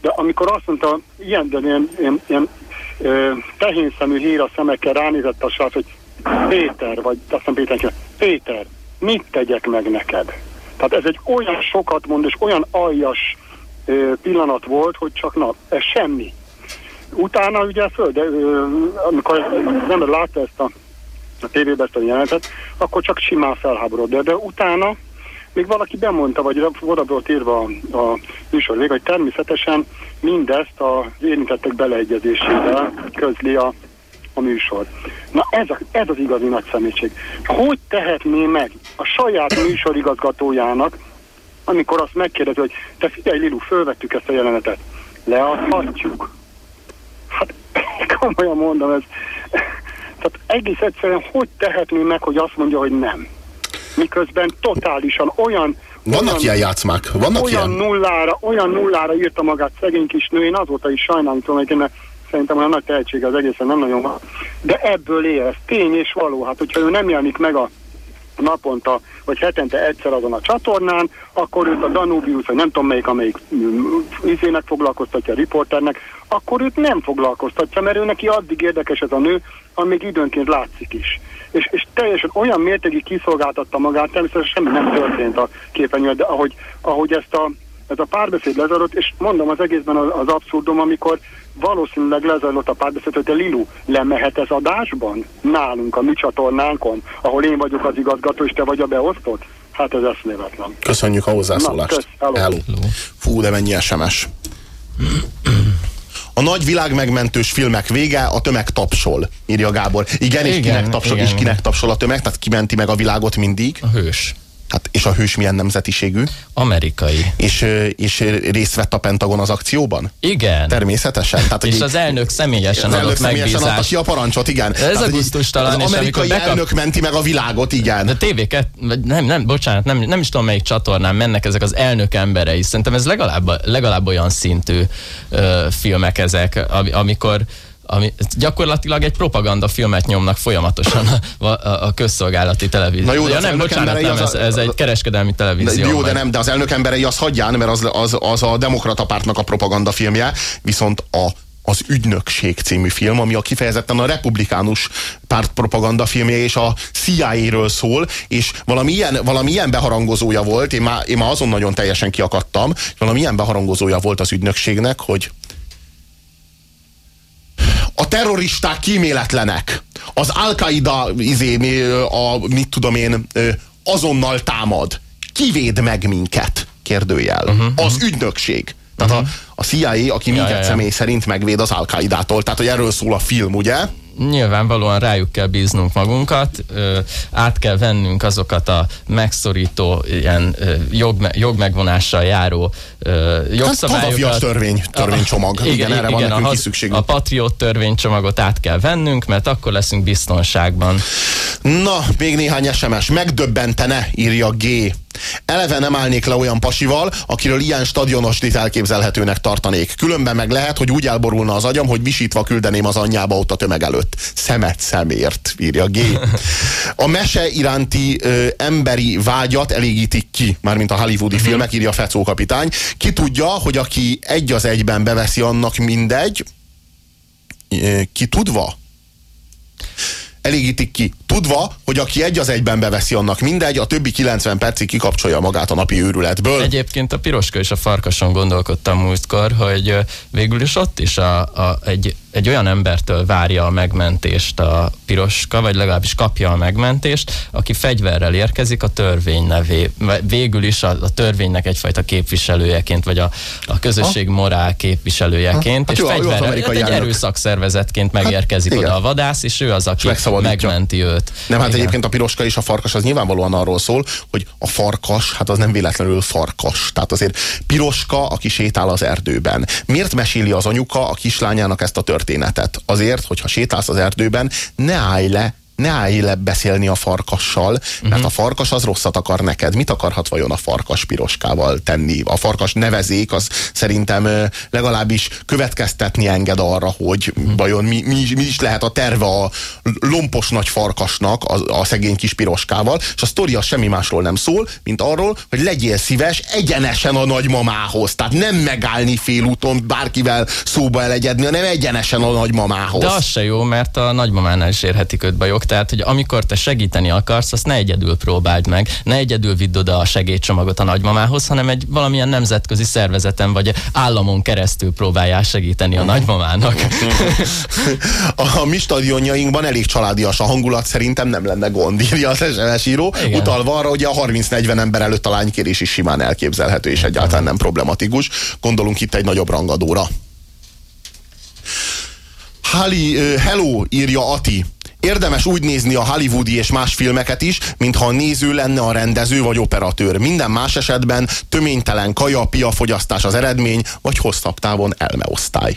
de amikor azt mondta, ilyen, de ilyen, ilyen, ilyen ö, tehénszemű hír a szemekkel ránézett a srác, hogy Péter, vagy azt hiszem Péter, Péter, mit tegyek meg neked? Tehát ez egy olyan sokat mond, és olyan aljas ö, pillanat volt, hogy csak na, ez semmi. Utána ugye föl, de amikor az ember látta ezt a, a tévében ezt a jelenetet, akkor csak simán felháborodott. De, utána még valaki bemondta, vagy oda volt írva a, műsor vég, hogy természetesen mindezt az érintettek beleegyezésével közli a, a műsor. Na ez, a, ez az igazi nagy szemétség. Hogy tehetné meg a saját műsorigazgatójának, amikor azt megkérdezi, hogy te figyelj Lilu, fölvettük ezt a jelenetet, leadhatjuk. Hát komolyan mondom, ez, tehát egész egyszerűen hogy tehetné meg, hogy azt mondja, hogy nem. Miközben totálisan olyan Vannak olyan, ilyen játszmák? Vannak olyan ilyen? nullára, olyan nullára írta magát szegény kis nő, én azóta is sajnálom, tudom, hogy szerintem olyan nagy tehetsége az egészen nem nagyon van. De ebből él, ez tény és való. Hát, hogyha ő nem jelenik meg a naponta, vagy hetente egyszer azon a csatornán, akkor őt a Danubius, vagy nem tudom melyik, amelyik izének foglalkoztatja a riporternek, akkor őt nem foglalkoztatja, mert ő neki addig érdekes ez a nő, amíg időnként látszik is. És, és teljesen olyan mértékig kiszolgáltatta magát, természetesen semmi nem történt a képernyőn, de ahogy, ahogy ezt a, ez a párbeszéd lezajlott, és mondom az egészben az, az abszurdum, amikor valószínűleg lezajlott a párbeszéd, hogy te Lilu, lemehet ez adásban? Nálunk, a mi csatornánkon, ahol én vagyok az igazgató, és te vagy a beosztott? Hát ez eszméletlen. Köszönjük a Na, hozzászólást. kösz, hello. hello. Fú, de mennyi SMS. A nagy világ megmentős filmek vége, a tömeg tapsol, írja Gábor. Igen, és, Igen, kinek, tapsol, igen, és kinek tapsol a tömeg, tehát kimenti meg a világot mindig. A hős. Hát, és a hős milyen nemzetiségű? Amerikai. És, és részt vett a Pentagon az akcióban? Igen. Természetesen. Tehát, és az elnök személyesen az elnök személyesen adta megbízást. ki a parancsot, igen. Ez a hogy így gusztustalan, Az amerikai bekap- elnök menti meg a világot, igen. De tévéket, vagy nem, nem, bocsánat, nem, nem is tudom melyik csatornán mennek ezek az elnök emberei. Szerintem ez legalább, legalább olyan szintű ö, filmek ezek, ami, amikor ami, gyakorlatilag egy propaganda filmet nyomnak folyamatosan a, a, a közszolgálati televízió. Na jó, de ja, az nem, bocsánat, nem, az ez, ez egy kereskedelmi De, televízió. jó, de nem, de az elnök emberei azt hagyján, mert az, az, az a demokrata pártnak a propaganda filmje, viszont a az Ügynökség című film, ami a kifejezetten a republikánus párt propaganda filmje, és a CIA-ről szól, és valami ilyen, valami ilyen beharangozója volt, én már, én már azon nagyon teljesen kiakadtam, valami ilyen beharangozója volt az ügynökségnek, hogy a terroristák kíméletlenek. Az Al-Qaida, izé, a, mit tudom én, azonnal támad. Kivéd meg minket? Kérdőjel. Uh-huh, az ügynökség. Tehát uh-huh. a, a CIA, aki minket ja, ja. személy szerint megvéd az Al-Qaidától. Tehát, hogy erről szól a film, ugye? Nyilvánvalóan rájuk kell bíznunk magunkat, ö, át kell vennünk azokat a megszorító, ilyen ö, jog, jogmegvonással járó ö, jogszabályokat. törvény, törvénycsomag. Igen, igen, erre van nekünk a, is szükségünk. A Patriot törvénycsomagot át kell vennünk, mert akkor leszünk biztonságban. Na, még néhány SMS. Megdöbbentene, írja G. Eleve nem állnék le olyan pasival, akiről ilyen stadionosdit elképzelhetőnek tartanék. Különben meg lehet, hogy úgy elborulna az agyam, hogy visítva küldeném az anyjába ott a tömeg előtt. Szemet szemért, írja G. A mese iránti ö, emberi vágyat elégítik ki, mármint a hollywoodi filmek, írja Fecó kapitány. Ki tudja, hogy aki egy az egyben beveszi, annak mindegy, ki tudva? Elégítik ki. Tudva, hogy aki egy az egyben beveszi, annak mindegy, a többi 90 percig kikapcsolja magát a napi őrületből. Egyébként a piroska és a farkason gondolkodtam múltkor, hogy végül is ott is a, a, egy egy olyan embertől várja a megmentést a piroska, vagy legalábbis kapja a megmentést, aki fegyverrel érkezik a törvény nevé. Végül is a, a törvénynek egyfajta képviselőjeként, vagy a, a közösség morál képviselőjeként, hát és fegyverrel, hát egy erőszakszervezetként hát megérkezik hát, oda a vadász, és ő az, aki megmenti őt. Nem, hát igen. egyébként a piroska és a farkas az nyilvánvalóan arról szól, hogy a farkas, hát az nem véletlenül farkas. Tehát azért piroska, aki sétál az erdőben. Miért meséli az anyuka a kislányának ezt a történetet? Történetet. Azért, hogyha sétálsz az erdőben, ne állj le ne állj le beszélni a farkassal, mert uh-huh. a farkas az rosszat akar neked. Mit akarhat vajon a farkas piroskával tenni? A farkas nevezék az szerintem legalábbis következtetni enged arra, hogy uh-huh. vajon mi, mi, mi is lehet a terve a lompos nagy farkasnak a, a szegény kis piroskával, és a sztori az semmi másról nem szól, mint arról, hogy legyél szíves egyenesen a nagymamához. Tehát nem megállni félúton bárkivel szóba elegyedni, hanem egyenesen a nagymamához. De az se jó, mert a nagymamánál is érhetik őt bajok tehát hogy amikor te segíteni akarsz, azt ne egyedül próbáld meg, ne egyedül vidd oda a segédcsomagot a nagymamához, hanem egy valamilyen nemzetközi szervezeten vagy államon keresztül próbáljál segíteni a nagymamának. a mi stadionjainkban elég családias a hangulat, szerintem nem lenne gond, írja az SMS író, Igen. utalva arra, hogy a 30-40 ember előtt a lánykérés is simán elképzelhető, és egyáltalán nem problematikus. Gondolunk itt egy nagyobb rangadóra. Hali, hello, írja Ati. Érdemes úgy nézni a hollywoodi és más filmeket is, mintha a néző lenne a rendező vagy operatőr. Minden más esetben töménytelen kaja, piafogyasztás az eredmény, vagy hosszabb távon elmeosztály.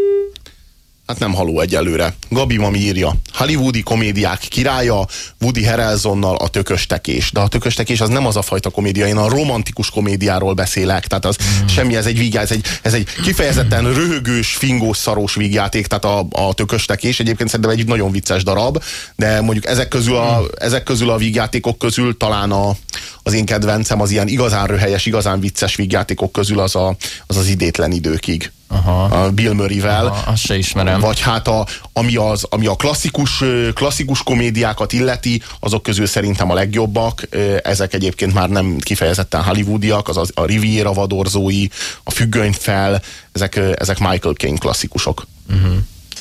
Hát nem haló egyelőre. Gabi Mami írja. Hollywoodi komédiák királya, Woody Harrelsonnal a tököstekés. De a tököstekés az nem az a fajta komédia, én a romantikus komédiáról beszélek. Tehát az mm. semmi, ez egy vígjáték, ez egy, ez egy kifejezetten röhögős, fingós, szarós vígjáték, tehát a, a tököstekés. Egyébként szerintem egy nagyon vicces darab, de mondjuk ezek közül a, mm. ezek közül a vígjátékok közül talán a, az én kedvencem az ilyen igazán röhelyes, igazán vicces vígjátékok közül az a, az, az idétlen időkig. Aha. A Bill Murray-vel. Aha, azt se ismerem. Vagy hát a, ami, az, ami a klasszikus, klasszikus komédiákat illeti, azok közül szerintem a legjobbak. Ezek egyébként már nem kifejezetten hollywoodiak, az, az a Riviera vadorzói, a Függönyfel, ezek, ezek Michael Caine klasszikusok. Uh-huh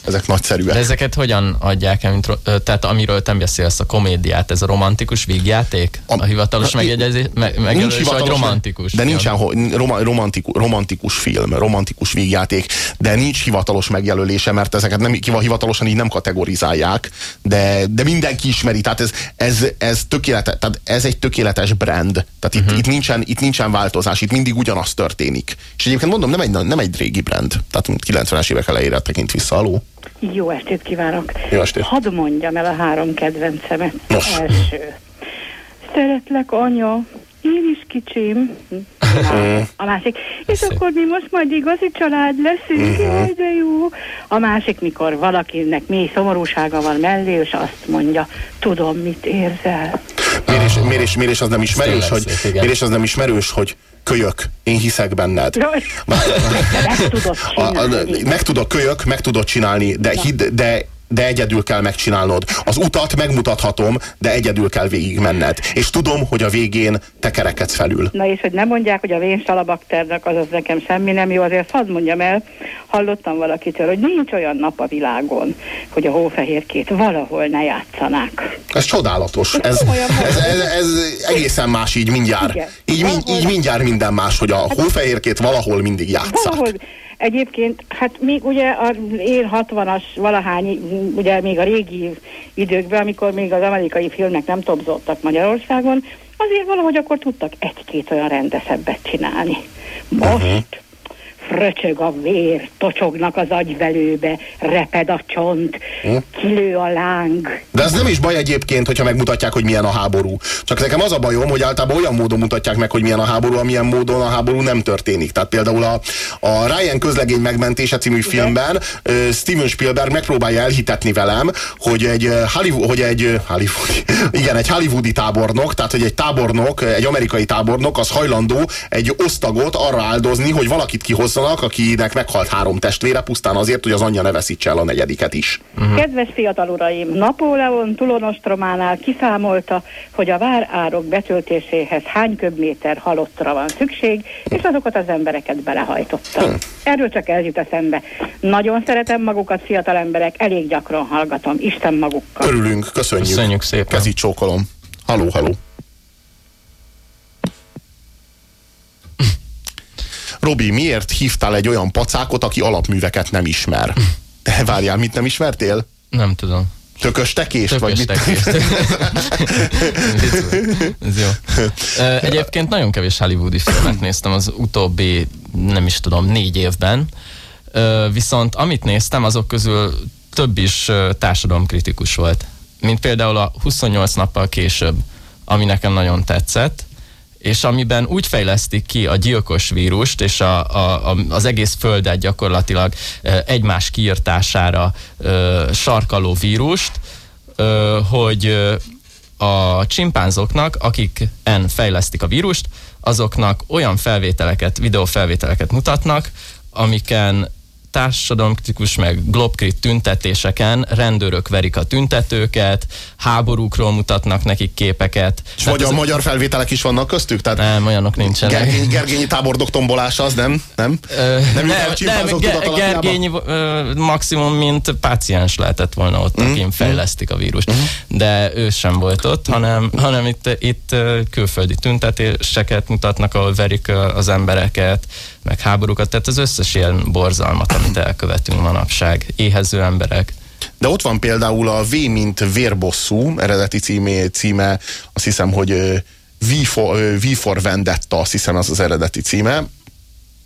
ezek nagyszerűek. De ezeket hogyan adják el, mint, tehát amiről te beszélsz, a komédiát, ez a romantikus vígjáték? A, a hivatalos megjegyzés, me, megjelölés, hivatalos, vagy romantikus? De nincsen rom, romantikus, romantikus film, romantikus vígjáték, de nincs hivatalos megjelölése, mert ezeket nem hivatalosan így nem kategorizálják, de, de mindenki ismeri, tehát ez, ez, ez, tökéletes, tehát ez egy tökéletes brand, tehát itt, uh-huh. itt, nincsen, itt nincsen változás, itt mindig ugyanaz történik. És egyébként mondom, nem egy, nem egy régi brand, tehát 90-es évek elejére tekint vissza, aló. Jó estét kívánok! Jó estét! Hadd mondjam el a három kedvencemet. Nos. Első. Szeretlek, anya, én is kicsim. A másik, és akkor mi most majd igazi család leszünk, uh-huh. jaj, de jó. A másik, mikor valakinek mély szomorúsága van mellé, és azt mondja, tudom, mit érzel. Miért is, miért is, miért is az nem ismerős, hogy, miért is az nem ismerős, hogy kölyök, én hiszek benned. meg tudod csinálni. Meg tudok kölyök, meg tudod csinálni, de, hidd, de de egyedül kell megcsinálnod. Az utat megmutathatom, de egyedül kell végigmenned. És tudom, hogy a végén te kerekedsz felül. Na és hogy nem mondják, hogy a vén salabakternek az az nekem semmi nem jó, azért hadd mondjam el, hallottam valakitől, hogy nincs olyan nap a világon, hogy a hófehérkét valahol ne játszanák. Ez csodálatos. Ez, ez, ez, ez egészen más így mindjárt. Igen. Így, így mindjárt minden más, hogy a hát- hófehérkét valahol mindig játszák. Valahol, Egyébként, hát még ugye a én 60-as valahány, ugye még a régi időkben, amikor még az amerikai filmek nem topzottak Magyarországon, azért valahogy akkor tudtak egy-két olyan rendeszebbet csinálni. Most, uh-huh. Fröcsög a vér, tocsognak az agyvelőbe, reped a csont, hm? kilő a láng. De ez nem is baj egyébként, hogyha megmutatják, hogy milyen a háború. Csak nekem az a bajom, hogy általában olyan módon mutatják meg, hogy milyen a háború, amilyen módon a háború nem történik. Tehát például a, a Ryan közlegény megmentése című Igen. filmben uh, Steven Spielberg megpróbálja elhitetni velem, hogy egy Hollywood, hogy egy Hollywood, igen, egy hollywoodi tábornok, tehát hogy egy tábornok, egy amerikai tábornok az hajlandó egy osztagot arra áldozni, hogy valakit kihozzanak, akinek meghalt három testvére, pusztán azért, hogy az anyja ne veszítse el a negyediket is. Uh-huh. Kedves fiatal uraim, Napóleon Tulonostrománál kiszámolta, hogy a várárok betöltéséhez hány köbméter halottra van szükség, és azokat az embereket belehajtotta. Hmm. Erről csak ez jut eszembe. Nagyon szeretem magukat, fiatal emberek, elég gyakran hallgatom. Isten magukkal. Örülünk, köszönjük. Köszönjük szépen. Kezi csókolom. Haló, haló. Robi, miért hívtál egy olyan pacákot, aki alapműveket nem ismer? Te várjál, mit nem ismertél? Nem tudom. Tökös tekést? Tökös vagy tekést. Ez jó. Egyébként nagyon kevés hollywoodi filmet néztem az utóbbi, nem is tudom, négy évben. Viszont amit néztem, azok közül több is társadalomkritikus volt. Mint például a 28 nappal később, ami nekem nagyon tetszett és amiben úgy fejlesztik ki a gyilkos vírust, és a, a, a, az egész földet gyakorlatilag egymás kiirtására sarkaló vírust, hogy a csimpánzoknak, akik en fejlesztik a vírust, azoknak olyan felvételeket, videófelvételeket mutatnak, amiken társadalomkritikus meg globkrit tüntetéseken rendőrök verik a tüntetőket, háborúkról mutatnak nekik képeket. És magyar, ez... magyar felvételek is vannak köztük? Tehát nem, olyanok nincsenek. Gergény, Gergényi tábordok tombolása az nem? Nem? Ö, nem, nem, nem Ge- Gergényi ö, maximum, mint páciens lehetett volna ott, mm. akin fejlesztik a vírust. Mm. De ő sem volt ott, hanem, hanem itt, itt külföldi tüntetéseket mutatnak, ahol verik az embereket, meg háborúkat, tehát az összes ilyen borzalmat, amit elkövetünk manapság, éhező emberek. De ott van például a V, mint vérbosszú, eredeti címé, címe, azt hiszem, hogy V for, v for Vendetta, azt hiszem az az eredeti címe,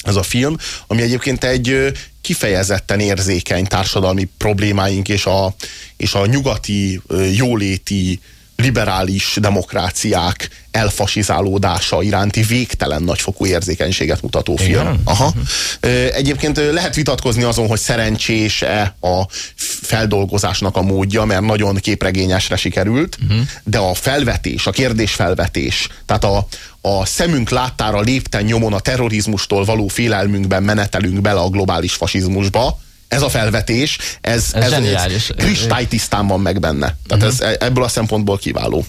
ez a film, ami egyébként egy kifejezetten érzékeny társadalmi problémáink és a, és a nyugati jóléti liberális demokráciák elfasizálódása iránti végtelen nagyfokú érzékenységet mutató film. Igen? Aha. Uh-huh. Egyébként lehet vitatkozni azon, hogy szerencsés-e a feldolgozásnak a módja, mert nagyon képregényesre sikerült, uh-huh. de a felvetés, a kérdésfelvetés, tehát a, a szemünk láttára lépten nyomon a terrorizmustól való félelmünkben menetelünk bele a globális fasizmusba, ez a felvetés, ez, ez, ez, ez kristálytisztán van meg benne. Tehát uh-huh. ez ebből a szempontból kiváló.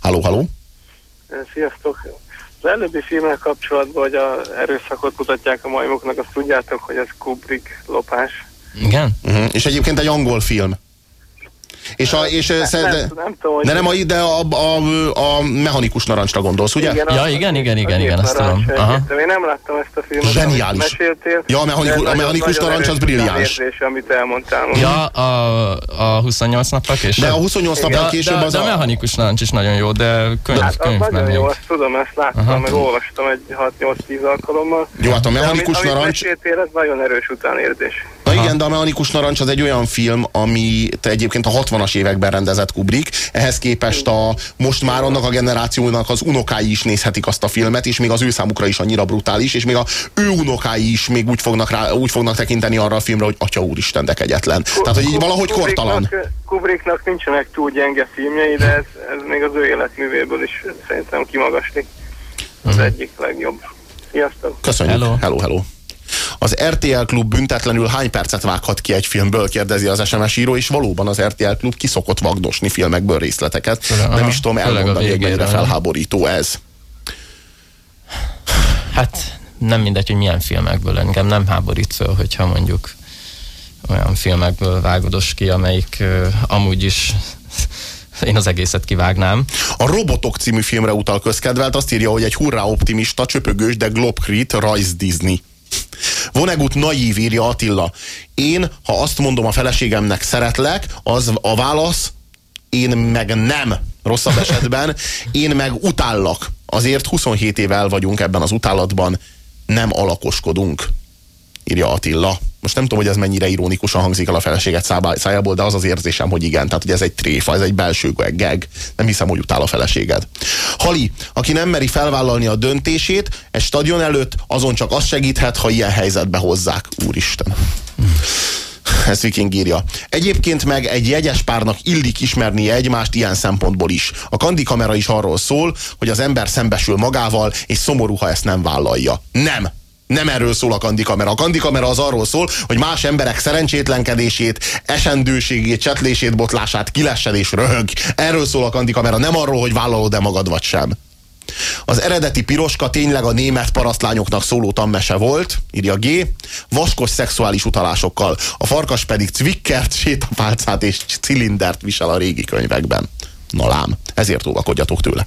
Halló, halló? Sziasztok! Az előbbi filmmel kapcsolatban, hogy a erőszakot mutatják a majmoknak, azt tudjátok, hogy ez Kubrick lopás. Igen? Uh-huh. És egyébként egy angol film. És a, és nem, nem, nem tudom, de nem a, de a, a, a mechanikus narancsra gondolsz, ugye? Igen, ja, igen, igen, igen, igen, azt tudom. Aha. Én nem láttam ezt a filmet, Zseniális. meséltél. Ja, a mechanikus, a mechanikus narancs az brilliáns. Érzés, amit elmondtál. Ja, a, a 28 nappal később. De a 28 nappal később de, az de a... a mechanikus narancs is nagyon jó, de könyv, hát, könyv nagyon jó, azt tudom, ezt láttam, Aha. meg olvastam egy 6-8-10 alkalommal. Jó, hát a mechanikus narancs... Amit meséltél, ez nagyon erős utánérzés. Na igen, de a mechanikus narancs az egy olyan film, ami egyébként a 60-as években rendezett Kubrick. Ehhez képest a, most már annak a generációnak az unokái is nézhetik azt a filmet, és még az ő számukra is annyira brutális, és még a ő unokái is még úgy fognak, rá, úgy fognak tekinteni arra a filmre, hogy atya úristen, de kegyetlen. Tehát, hogy így valahogy kortalan. Kubricknak nincsenek túl gyenge filmjei, de ez, ez még az ő életművéből is szerintem kimagaslik. Az uh-huh. egyik legjobb. Sziasztok! Köszönjük! Hello, hello! hello. Az RTL Klub büntetlenül hány percet vághat ki egy filmből, kérdezi az SMS író, és valóban az RTL Klub kiszokott vagdosni filmekből részleteket. Aha, Nem is tudom elmondani, hogy mennyire felháborító ez. Hát nem mindegy, hogy milyen filmekből engem nem háborít föl, hogyha mondjuk olyan filmekből vágodos ki, amelyik uh, amúgy is én az egészet kivágnám. A Robotok című filmre utal közkedvelt, azt írja, hogy egy hurrá optimista, csöpögős, de globkrit rajz Disney. Vonegut naív, írja Attila. Én, ha azt mondom a feleségemnek szeretlek, az a válasz, én meg nem. Rosszabb esetben, én meg utállak. Azért 27 éve el vagyunk ebben az utálatban. nem alakoskodunk, írja Attila. Most nem tudom, hogy ez mennyire ironikusan hangzik el a feleséget szájából, de az az érzésem, hogy igen. Tehát, hogy ez egy tréfa, ez egy belső geg. Nem hiszem, hogy utál a feleséged. Hali, aki nem meri felvállalni a döntését, egy stadion előtt azon csak az segíthet, ha ilyen helyzetbe hozzák. Úristen. Ez Viking írja. Egyébként meg egy jegyes párnak illik ismernie egymást ilyen szempontból is. A kandi kamera is arról szól, hogy az ember szembesül magával, és szomorú, ha ezt nem vállalja. Nem! Nem erről szól a kandikamera. A kandikamera az arról szól, hogy más emberek szerencsétlenkedését, esendőségét, csetlését, botlását kilessed és röhög. Erről szól a kandikamera, nem arról, hogy vállalod-e magad vagy sem. Az eredeti piroska tényleg a német parasztlányoknak szóló tammese volt, írja G, vaskos szexuális utalásokkal. A farkas pedig cvikkert, sétapálcát és cilindert visel a régi könyvekben. Na lám, ezért óvakodjatok tőle.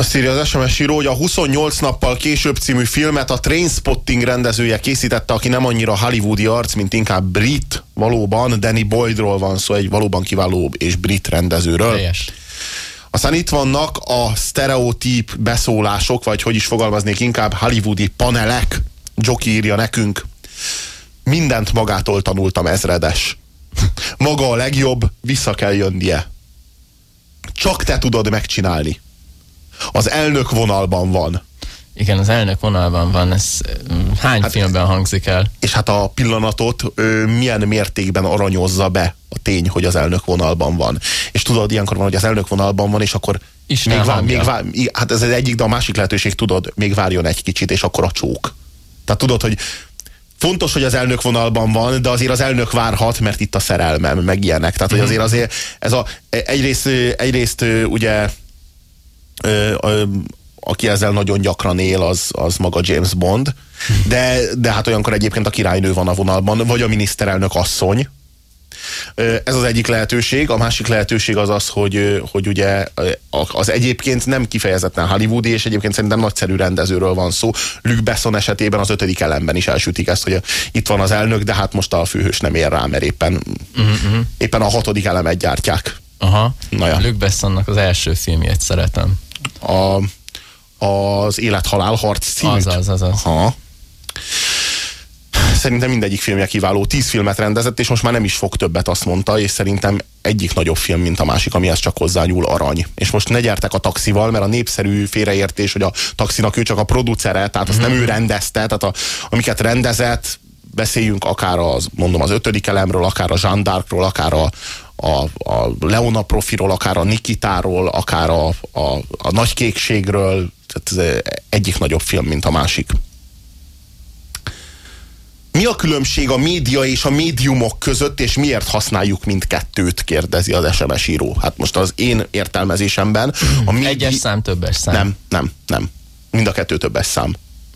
Azt írja az SMS író, hogy a 28 nappal később című filmet a Trainspotting rendezője készítette, aki nem annyira hollywoodi arc, mint inkább brit valóban. Danny Boydról van szó, egy valóban kiváló és brit rendezőről. Helyes. Aztán itt vannak a sztereotíp beszólások, vagy hogy is fogalmaznék inkább, hollywoodi panelek. Joki írja nekünk. Mindent magától tanultam ezredes. Maga a legjobb, vissza kell jönnie. Csak te tudod megcsinálni az elnök vonalban van. Igen, az elnök vonalban van, ez hány hát, filmben hangzik el? És hát a pillanatot ö, milyen mértékben aranyozza be a tény, hogy az elnök vonalban van. És tudod, ilyenkor van, hogy az elnök vonalban van, és akkor Isten még, vár, még vár, hát ez az egyik, de a másik lehetőség, tudod, még várjon egy kicsit, és akkor a csók. Tehát tudod, hogy fontos, hogy az elnök vonalban van, de azért az elnök várhat, mert itt a szerelmem, meg ilyenek. Tehát, hogy mhm. azért azért ez a, egyrészt, egyrészt ugye ö, ö, aki ezzel nagyon gyakran él, az, az maga James Bond. De, de hát olyankor egyébként a királynő van a vonalban, vagy a miniszterelnök asszony. Ez az egyik lehetőség. A másik lehetőség az az, hogy, hogy ugye az egyébként nem kifejezetten hollywoodi, és egyébként szerintem nagyszerű rendezőről van szó. Luc Besson esetében az ötödik elemben is elsütik ezt, hogy itt van az elnök, de hát most a főhős nem ér rá, mert éppen, uh-huh. éppen a hatodik elemet gyártják. Aha. Na ja. Luc Bessonnak az első filmjét szeretem a, az Élet-halál harc címűt. Az, az, az, az. Ha. Szerintem mindegyik filmje kiváló. Tíz filmet rendezett, és most már nem is fog többet, azt mondta, és szerintem egyik nagyobb film, mint a másik, amihez csak hozzányúl arany. És most ne gyertek a taxival, mert a népszerű félreértés, hogy a taxinak ő csak a producere, tehát azt mm. nem ő rendezte, tehát a, amiket rendezett, beszéljünk akár az, mondom, az ötödik elemről, akár a Jean d'Arcról, akár a, a, a Leona profiról, akár a Nikitáról, akár a, a, a Nagy Kékségről, tehát ez egyik nagyobb film, mint a másik. Mi a különbség a média és a médiumok között, és miért használjuk mindkettőt, kérdezi az SMS író. Hát most az én értelmezésemben... A médi... Egyes szám, többes szám. Nem, nem, nem. Mind a kettő többes szám.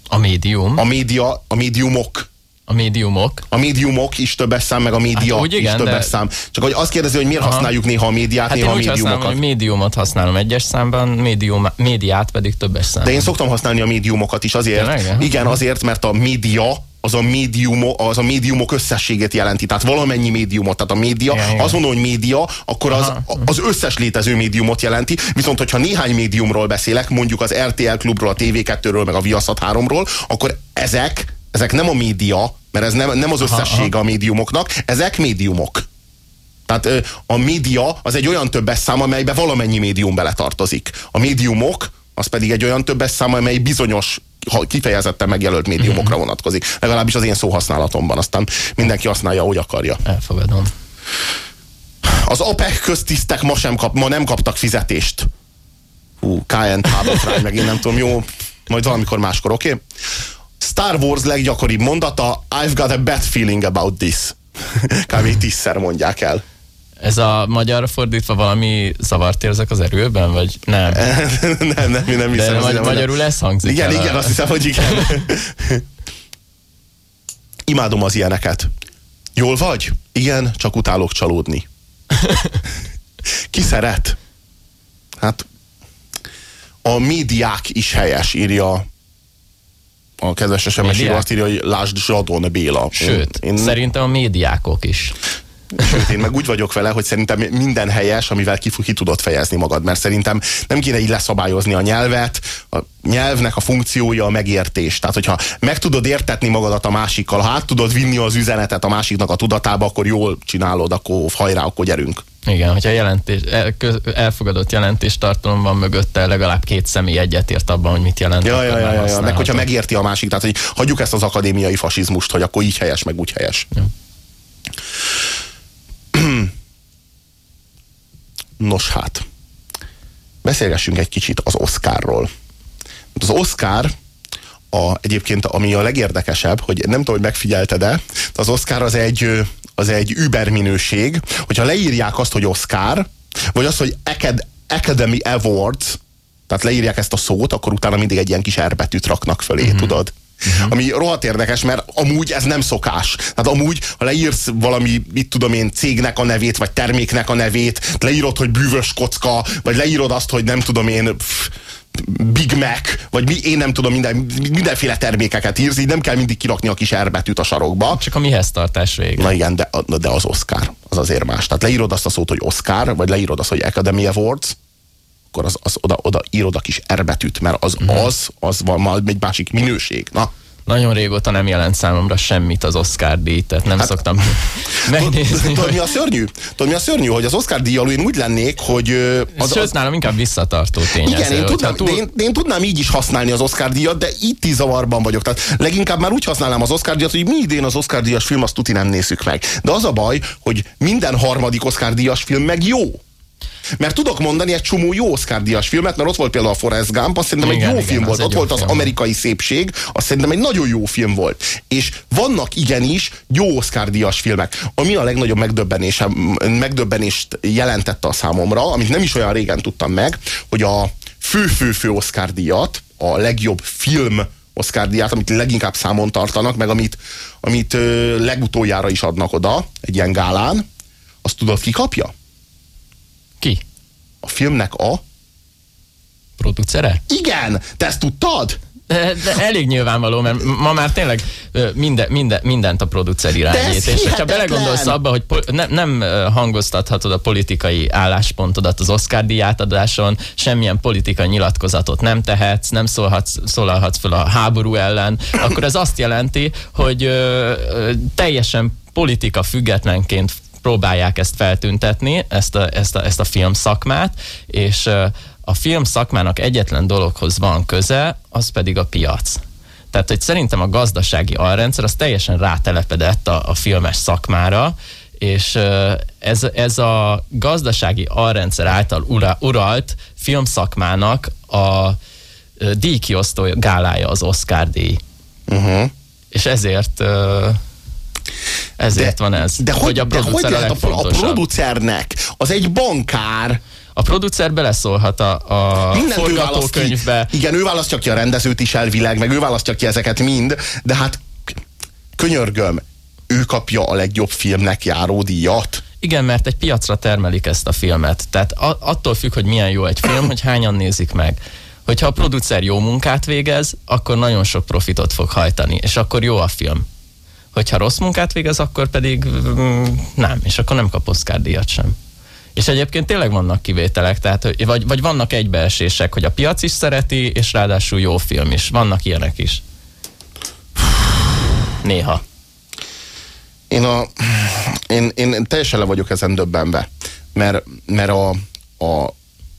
A médium? A média, a médiumok a médiumok. A médiumok is többes szám, meg a média hát, igen, is többes de... szám. Csak hogy azt kérdezi, hogy miért Aha. használjuk néha a médiát, hát néha a médiumokat. Használom, hogy médiumot használom egyes számban, médium, médiát pedig többes számban. De én szoktam használni a médiumokat is azért. Tényleg? Igen, azért, mert a média az a, médium, az a médiumok összességét jelenti. Tehát valamennyi médiumot. Tehát a média, igen, azt mondom, hogy média, akkor az, az összes létező médiumot jelenti. Viszont, hogyha néhány médiumról beszélek, mondjuk az RTL klubról, a TV2-ről, meg a Viaszat 3-ról, akkor ezek ezek nem a média, mert ez nem, nem az összesség a médiumoknak, ezek médiumok. Tehát a média az egy olyan többes szám, amelybe valamennyi médium beletartozik. A médiumok az pedig egy olyan többes szám, amely bizonyos kifejezetten megjelölt médiumokra mhm. vonatkozik. Legalábbis az én szóhasználatomban. Aztán mindenki használja, ahogy akarja. Elfogadom. Az APEC köztisztek ma, sem kap, ma nem kaptak fizetést. Hú, KN meg én nem tudom, jó, majd valamikor máskor, oké? Okay? Star Wars leggyakoribb mondata, I've got a bad feeling about this. Kb. tízszer mondják el. Ez a magyar fordítva valami zavart érzek az erőben, vagy nem? nem, nem, nem hiszem. De magy- magyarul ez hangzik Igen, el igen, a... azt hiszem, hogy igen. Imádom az ilyeneket. Jól vagy? Igen, csak utálok csalódni. Ki szeret? Hát a médiák is helyes, írja a kedves SMS író azt írja, hogy lásd Zsadon Béla. Sőt, én, szerintem a médiákok is. Sőt, én meg úgy vagyok vele, hogy szerintem minden helyes, amivel ki, ki tudod fejezni magad, mert szerintem nem kéne így leszabályozni a nyelvet, a nyelvnek a funkciója a megértés. Tehát, hogyha meg tudod értetni magadat a másikkal, ha át tudod vinni az üzenetet a másiknak a tudatába, akkor jól csinálod, akkor hajrá, akkor gyerünk. Igen, hogyha jelentés, el, kö, elfogadott jelentéstartalom van mögötte, legalább két személy egyetért abban, hogy mit jelent. Ja, ja, ja, ja, ja. Meg hogyha megérti a másik, tehát hogy hagyjuk ezt az akadémiai fasizmust, hogy akkor így helyes, meg úgy helyes. Ja. Nos hát, beszélgessünk egy kicsit az Oscarról. Az Oscar a, egyébként, ami a legérdekesebb, hogy nem tudom, hogy megfigyelted-e, de az Oscar az egy, az egy über minőség, hogyha leírják azt, hogy Oscar, vagy azt, hogy Acad- Academy Awards, tehát leírják ezt a szót, akkor utána mindig egy ilyen kis erbetűt raknak fölé, Mhm. mm-hmm. tudod? Uh-huh. Ami rohadt érdekes, mert amúgy ez nem szokás. Tehát amúgy, ha leírsz valami, mit tudom én, cégnek a nevét, vagy terméknek a nevét, leírod, hogy bűvös kocka, vagy leírod azt, hogy nem tudom én, pff, Big Mac, vagy mi, én nem tudom, minden, mindenféle termékeket írsz, így nem kell mindig kirakni a kis erbetűt a sarokba. Csak a mihez tartás vége. Na igen, de, de az Oscar, az azért más. Tehát leírod azt a szót, hogy Oscar, vagy leírod azt, hogy Academy Awards, akkor az, az oda, oda írod a kis erbetűt, mert az, Mhm. az, az van egy másik minőség. Na, Nagyon régóta nem jelent számomra semmit az Oscar díj, tehát nem hát, szoktam megnézni. Tudod, mi a szörnyű? Tudod, mi a szörnyű, hogy az Oscar díjaló én úgy lennék, hogy... Az, Sőt, nálam inkább visszatartó tényező. Igen, én tudnám, túl... de én, de én tudnám így is használni az Oscar díjat, de itt is zavarban vagyok. Tehát leginkább már úgy használnám az Oscar díjat, hogy mi idén az Oscar díjas film, azt tuti nem nézzük meg. De az a baj, hogy minden harmadik Oscar díjas film meg jó. Mert tudok mondani egy csomó jó Oscar díjas filmet, mert ott volt például a Forrest Gump, azt szerintem Igen, egy jó igen, film volt. Ott volt az film. amerikai szépség, azt szerintem egy nagyon jó film volt. És vannak igenis jó Oscar díjas filmek. Ami a legnagyobb megdöbbenésem, megdöbbenést jelentette a számomra, amit nem is olyan régen tudtam meg, hogy a fő-fő-fő Oscar díjat, a legjobb film Oscar díját, amit leginkább számon tartanak, meg amit, amit ö, legutoljára is adnak oda, egy ilyen gálán, azt tudod ki kapja? Ki? A filmnek a... Producere? Igen! Te ezt tudtad? De, de elég nyilvánvaló, mert ma már tényleg minden, minden, mindent a producer irányít. És hihetetlen! belegondolsz abba, hogy ne, nem hangoztathatod a politikai álláspontodat az Oscar díj átadáson, semmilyen politikai nyilatkozatot nem tehetsz, nem szólhatsz, szólalhatsz fel a háború ellen, akkor ez azt jelenti, hogy ö, ö, teljesen politika függetlenként próbálják ezt feltüntetni, ezt a, ezt a, ezt a film szakmát, és a film szakmának egyetlen dologhoz van köze, az pedig a piac. Tehát, hogy szerintem a gazdasági alrendszer az teljesen rátelepedett a, a filmes szakmára, és ez, ez a gazdasági alrendszer által ura, uralt filmszakmának a díjkiosztó gálája az Oscar díj. Uh-huh. És ezért ezért van ez. De hogy, a de hogy producer a, lehet a, a producernek? Az egy bankár. A producer beleszólhat a, a ő választ ki. forgatókönyvbe. Igen, ő választja ki a rendezőt is elvileg, meg ő választja ki ezeket mind, de hát könyörgöm, ő kapja a legjobb filmnek járó díjat. Igen, mert egy piacra termelik ezt a filmet. Tehát attól függ, hogy milyen jó egy film, hogy hányan nézik meg. Hogyha a producer jó munkát végez, akkor nagyon sok profitot fog hajtani, és akkor jó a film. Hogyha rossz munkát végez, akkor pedig mm, nem, és akkor nem kap Oscar díjat sem. És egyébként tényleg vannak kivételek, tehát, vagy, vagy vannak egybeesések, hogy a piac is szereti, és ráadásul jó film is. Vannak ilyenek is. Néha. Én, a, én, én teljesen le vagyok ezen döbbenve, mert, mert a, a,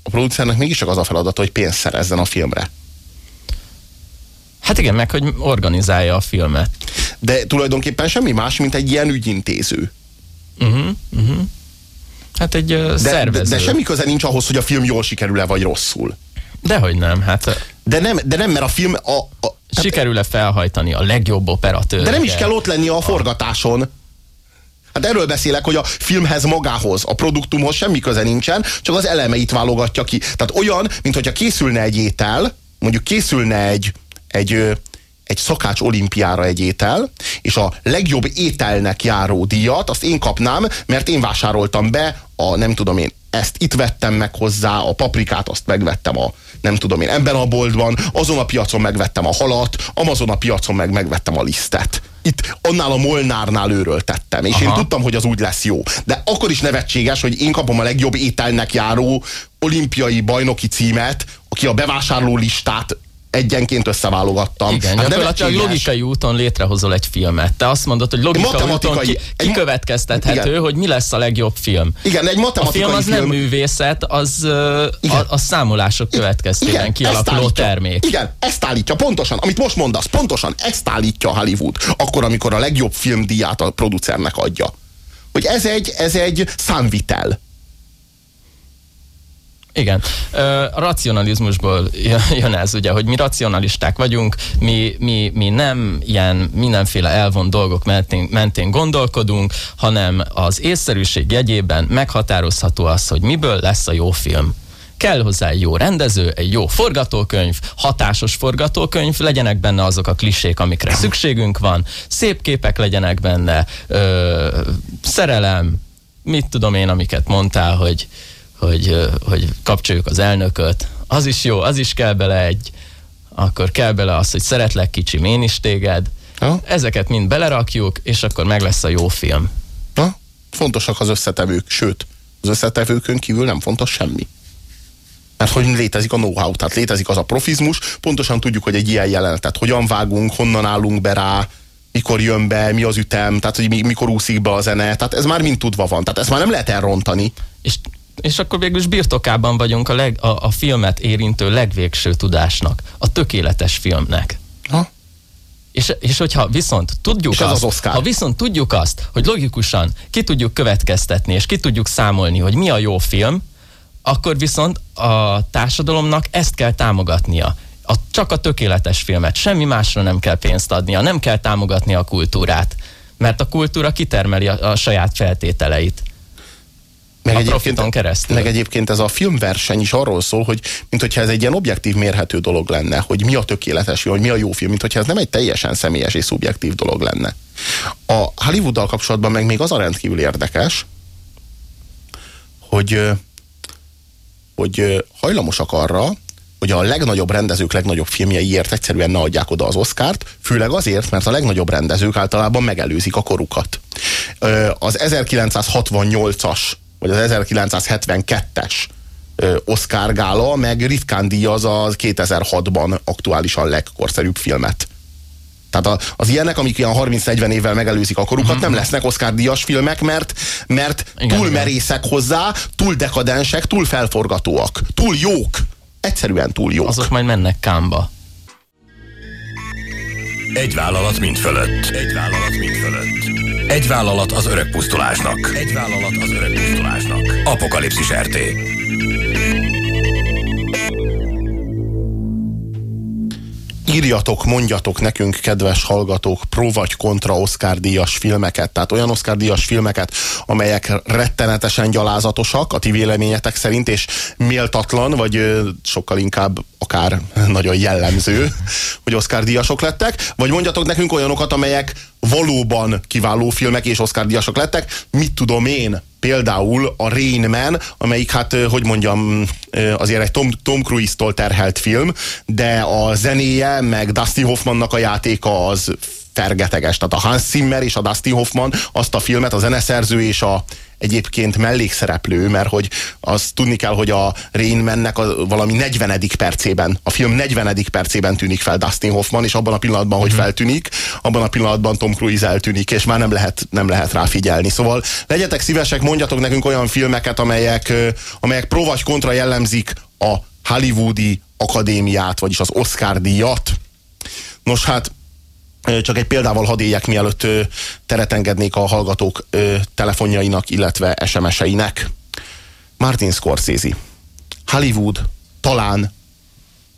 a producernek mégiscsak az a feladata, hogy pénzt szerezzen a filmre. Hát igen, meg hogy organizálja a filmet. De tulajdonképpen semmi más, mint egy ilyen ügyintéző. Uh-huh, uh-huh. Hát egy uh, De, de, szervező. de semmi köze nincs ahhoz, hogy a film jól sikerül-e vagy rosszul. Dehogy nem, hát De nem, de nem mert a film a, a, sikerül-e felhajtani a legjobb operatőr. De nem is kell ott lenni a forgatáson. Hát erről beszélek, hogy a filmhez magához, a produktumhoz semmi köze nincsen, csak az elemeit válogatja ki. Tehát olyan, mint hogyha készülne egy étel, mondjuk készülne egy, egy, egy szakács olimpiára egy étel, és a legjobb ételnek járó díjat azt én kapnám, mert én vásároltam be a nem tudom én ezt itt vettem meg hozzá, a paprikát azt megvettem a nem tudom én ebben a boltban, azon a piacon megvettem a halat, Amazon a piacon meg megvettem a lisztet. Itt annál a Molnárnál őről tettem, és Aha. én tudtam, hogy az úgy lesz jó. De akkor is nevetséges, hogy én kapom a legjobb ételnek járó olimpiai bajnoki címet, aki a bevásárló listát egyenként összeválogattam. Igen, hát gyakorlatilag logikai úton létrehozol egy filmet. Te azt mondod, hogy logikai úton ki, kikövetkeztethető, egy, hogy mi lesz a legjobb film. Igen, egy matematikai A film az film. nem művészet, az a, a számolások következtében igen, kialakuló termék. Igen, ezt állítja pontosan, amit most mondasz, pontosan ezt állítja Hollywood, akkor, amikor a legjobb filmdíját a producernek adja. Hogy ez egy, ez egy számvitel igen. A racionalizmusból jön ez, ugye, hogy mi racionalisták vagyunk, mi, mi, mi nem ilyen mindenféle elvont dolgok mentén, mentén gondolkodunk, hanem az észszerűség jegyében meghatározható az, hogy miből lesz a jó film kell hozzá egy jó rendező, egy jó forgatókönyv, hatásos forgatókönyv, legyenek benne azok a klisék, amikre szükségünk van, szép képek legyenek benne, ö, szerelem, mit tudom én, amiket mondtál, hogy hogy, hogy kapcsoljuk az elnököt. Az is jó, az is kell bele egy, akkor kell bele az, hogy szeretlek kicsi, én is téged. Ha? Ezeket mind belerakjuk, és akkor meg lesz a jó film. Ha? Fontosak az összetevők, sőt, az összetevőkön kívül nem fontos semmi. Mert hogy létezik a know-how, tehát létezik az a profizmus, pontosan tudjuk, hogy egy ilyen jelenetet hogyan vágunk, honnan állunk be rá, mikor jön be, mi az ütem, tehát hogy mikor úszik be a zene, tehát ez már mind tudva van, tehát ezt már nem lehet elrontani. És akkor végül is birtokában vagyunk a, leg, a, a filmet érintő legvégső tudásnak, a tökéletes filmnek. Ha? És, és hogyha viszont tudjuk és azt, az ha viszont tudjuk azt, hogy logikusan ki tudjuk következtetni, és ki tudjuk számolni, hogy mi a jó film, akkor viszont a társadalomnak ezt kell támogatnia. A, csak a tökéletes filmet, semmi másra nem kell pénzt adnia, nem kell támogatni a kultúrát, mert a kultúra kitermeli a, a saját feltételeit meg a egyébként, keresztül. Meg egyébként ez a filmverseny is arról szól, hogy mint hogyha ez egy ilyen objektív mérhető dolog lenne, hogy mi a tökéletes film, hogy mi a jó film, mint hogyha ez nem egy teljesen személyes és szubjektív dolog lenne. A Hollywooddal kapcsolatban meg még az a rendkívül érdekes, hogy, hogy hajlamosak arra, hogy a legnagyobb rendezők legnagyobb filmjeiért egyszerűen ne adják oda az Oscárt, főleg azért, mert a legnagyobb rendezők általában megelőzik a korukat. Az 1968-as vagy az 1972-es Oscar gála, meg ritkán díjaz az 2006-ban aktuálisan legkorszerűbb filmet. Tehát az ilyenek, amik ilyen 30-40 évvel megelőzik a korukat, uh-huh. nem lesznek Oscar díjas filmek, mert, mert igen, túl igen. merészek hozzá, túl dekadensek, túl felforgatóak, túl jók. Egyszerűen túl jók. Azok majd mennek kámba. Egy vállalat mind fölött. Egy vállalat mind fölött. Egy vállalat az öreg pusztulásnak. Egy vállalat az öreg pusztulásnak. Apokalipszis RT. Írjatok, mondjatok nekünk, kedves hallgatók, pro vagy kontra Oscar díjas filmeket, tehát olyan Oscar díjas filmeket, amelyek rettenetesen gyalázatosak a ti véleményetek szerint, és méltatlan, vagy sokkal inkább akár nagyon jellemző, hogy Oscar díjasok lettek, vagy mondjatok nekünk olyanokat, amelyek valóban kiváló filmek és Oscar díjasok lettek, mit tudom én, például a Rain Man, amelyik hát, hogy mondjam, azért egy Tom, Tom Cruise-tól terhelt film, de a zenéje, meg Dusty Hoffmannak a játéka az fergeteges. Tehát a Hans Zimmer és a Dusty Hoffman azt a filmet, a zeneszerző és a egyébként mellékszereplő, mert hogy azt tudni kell, hogy a Rain Man-nek a valami 40. percében, a film 40. percében tűnik fel Dustin Hoffman, és abban a pillanatban, hogy mhm. feltűnik, abban a pillanatban Tom Cruise eltűnik, és már nem lehet, nem lehet rá figyelni. Szóval legyetek szívesek, mondjatok nekünk olyan filmeket, amelyek, amelyek pro vagy kontra jellemzik a Hollywoodi akadémiát, vagyis az Oscar díjat. Nos hát, csak egy példával hadd éljek, mielőtt teret engednék a hallgatók telefonjainak, illetve SMS-einek. Martin Scorsese. Hollywood talán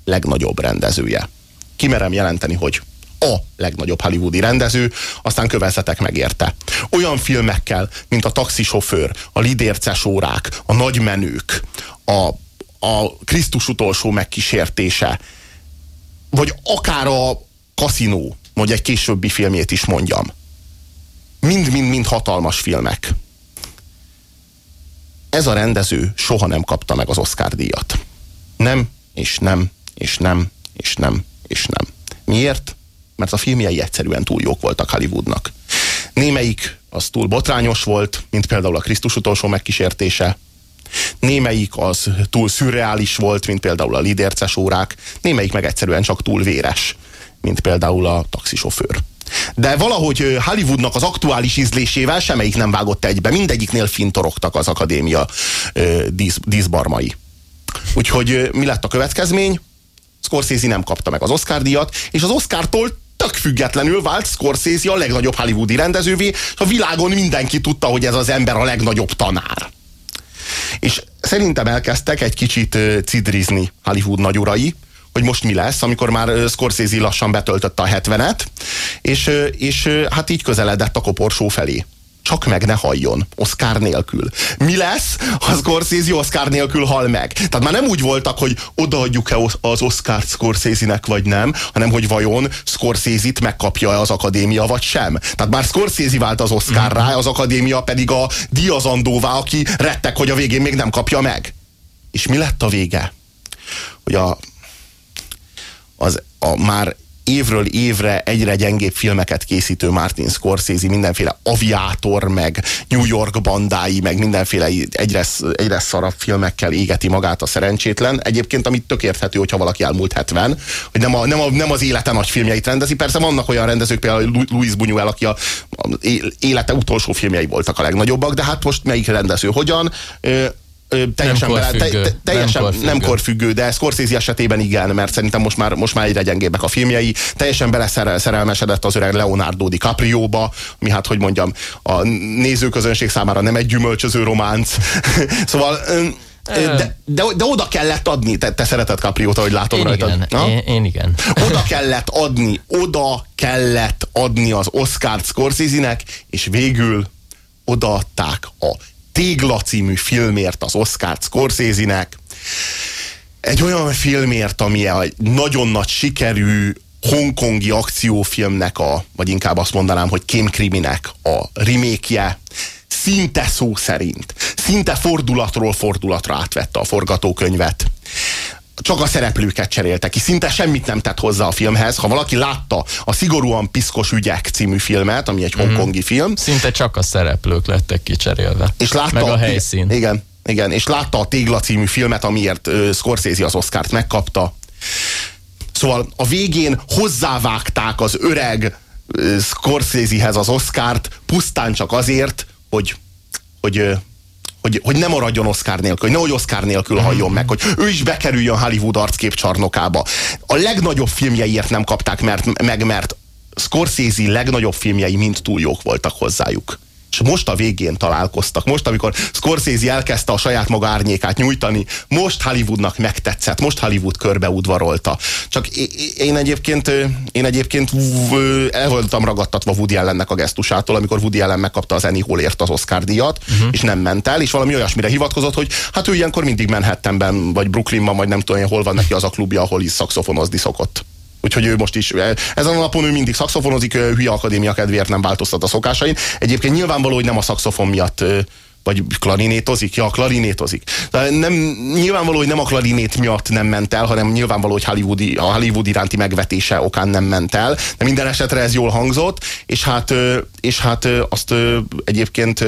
legnagyobb rendezője. Kimerem jelenteni, hogy a legnagyobb hollywoodi rendező, aztán kövezzetek megérte. Olyan filmekkel, mint a taxisofőr, a lidérces órák, a nagymenők, a, a Krisztus utolsó megkísértése, vagy akár a kaszinó, hogy egy későbbi filmjét is mondjam. Mind-mind-mind hatalmas filmek. Ez a rendező soha nem kapta meg az Oscar díjat. Nem, és nem, és nem, és nem, és nem. Miért? Mert a filmjei egyszerűen túl jók voltak Hollywoodnak. Némelyik az túl botrányos volt, mint például a Krisztus utolsó megkísértése, Némelyik az túl szürreális volt, mint például a lidérces órák, némelyik meg egyszerűen csak túl véres, mint például a taxisofőr. De valahogy Hollywoodnak az aktuális ízlésével semmelyik nem vágott egybe. Mindegyiknél fintorogtak az akadémia dísz, díszbarmai. Úgyhogy mi lett a következmény? Scorsese nem kapta meg az Oscar díjat, és az Oscartól tök függetlenül vált Scorsese a legnagyobb hollywoodi rendezővé, és a világon mindenki tudta, hogy ez az ember a legnagyobb tanár. És szerintem elkezdtek egy kicsit cidrizni Hollywood nagyurai, hogy most mi lesz, amikor már Scorsese lassan betöltötte a 70-et, és, és hát így közeledett a koporsó felé csak meg ne halljon, Oscar nélkül. Mi lesz, ha Scorsese Oscar nélkül hal meg? Tehát már nem úgy voltak, hogy odaadjuk-e az oscar Scorsese-nek, vagy nem, hanem hogy vajon Scorsese-t megkapja-e az akadémia, vagy sem. Tehát már Scorsese vált az Oscarrá, mm-hmm. az akadémia pedig a diazandóvá, aki rettek, hogy a végén még nem kapja meg. És mi lett a vége? Hogy a, az, a már évről évre egyre gyengébb filmeket készítő Martin Scorsese, mindenféle aviátor, meg New York bandái, meg mindenféle egyre, egyre szarabb filmekkel égeti magát a szerencsétlen. Egyébként, amit tök érthető, hogyha valaki elmúlt 70, hogy nem, a, nem, a, nem az élete nagy filmjeit rendezi. Persze vannak olyan rendezők, például Louis Buñuel, aki a, a élete utolsó filmjei voltak a legnagyobbak, de hát most melyik rendező hogyan? Teljesen, nem korfüggő, te, te, teljesen nem, korfüggő. nem korfüggő, de Scorsese esetében igen, mert szerintem most már, most már egyre gyengébbek a filmjei. Teljesen beleszerelmesedett az öreg Leonardo DiCaprio-ba, ami hát, hogy mondjam, a nézőközönség számára nem egy gyümölcsöző románc. szóval de, de, de oda kellett adni, te, te szereted Capriót, ahogy látom én rajtad. Igen, én, én igen. Oda kellett adni, oda kellett adni az Oscar Scorsese-nek, és végül odaadták a Tégla című filmért az Oscar Scorsese-nek. Egy olyan filmért, ami egy nagyon nagy sikerű hongkongi akciófilmnek a, vagy inkább azt mondanám, hogy kémkriminek a remake szinte szó szerint, szinte fordulatról fordulatra átvette a forgatókönyvet csak a szereplőket cserélte ki, szinte semmit nem tett hozzá a filmhez. Ha valaki látta a Szigorúan Piszkos ügyek című filmet, ami egy mm. hongkongi film. Szinte csak a szereplők lettek kicserélve. És látta Meg a helyszín. Igen, igen, és látta a Tégla című filmet, amiért uh, Scorsese az Oscárt megkapta. Szóval a végén hozzávágták az öreg uh, Scorsesehez az Oscárt pusztán csak azért, hogy, hogy uh, hogy, hogy ne maradjon Oscar nélkül, hogy nehogy Oscar nélkül halljon meg, hogy ő is bekerüljön Hollywood arckép csarnokába. A legnagyobb filmjeiért nem kapták mert, meg, mert Scorsese legnagyobb filmjei mind túl jók voltak hozzájuk és most a végén találkoztak. Most, amikor Scorsese elkezdte a saját maga árnyékát nyújtani, most Hollywoodnak megtetszett, most Hollywood körbe udvarolta. Csak én egyébként, én egyébként el voltam ragadtatva Woody Allennek a gesztusától, amikor Woody Allen megkapta az Annie Hallért az Oscar díjat, uh-huh. és nem ment el, és valami olyasmire hivatkozott, hogy hát ő ilyenkor mindig Manhattanben, vagy Brooklynban, vagy nem tudom, hol van neki az a klubja, ahol is szakszofonozni szokott. Úgyhogy ő most is, ezen a napon ő mindig szakszofonozik, hülye akadémia kedvéért nem változtat a szokásain. Egyébként nyilvánvaló, hogy nem a szakszofon miatt vagy klarinétozik? Ja, klarinétozik. De nem, nyilvánvaló, hogy nem a klarinét miatt nem ment el, hanem nyilvánvaló, hogy Hollywoodi, a Hollywood iránti megvetése okán nem ment el. De minden esetre ez jól hangzott, és hát, és hát azt egyébként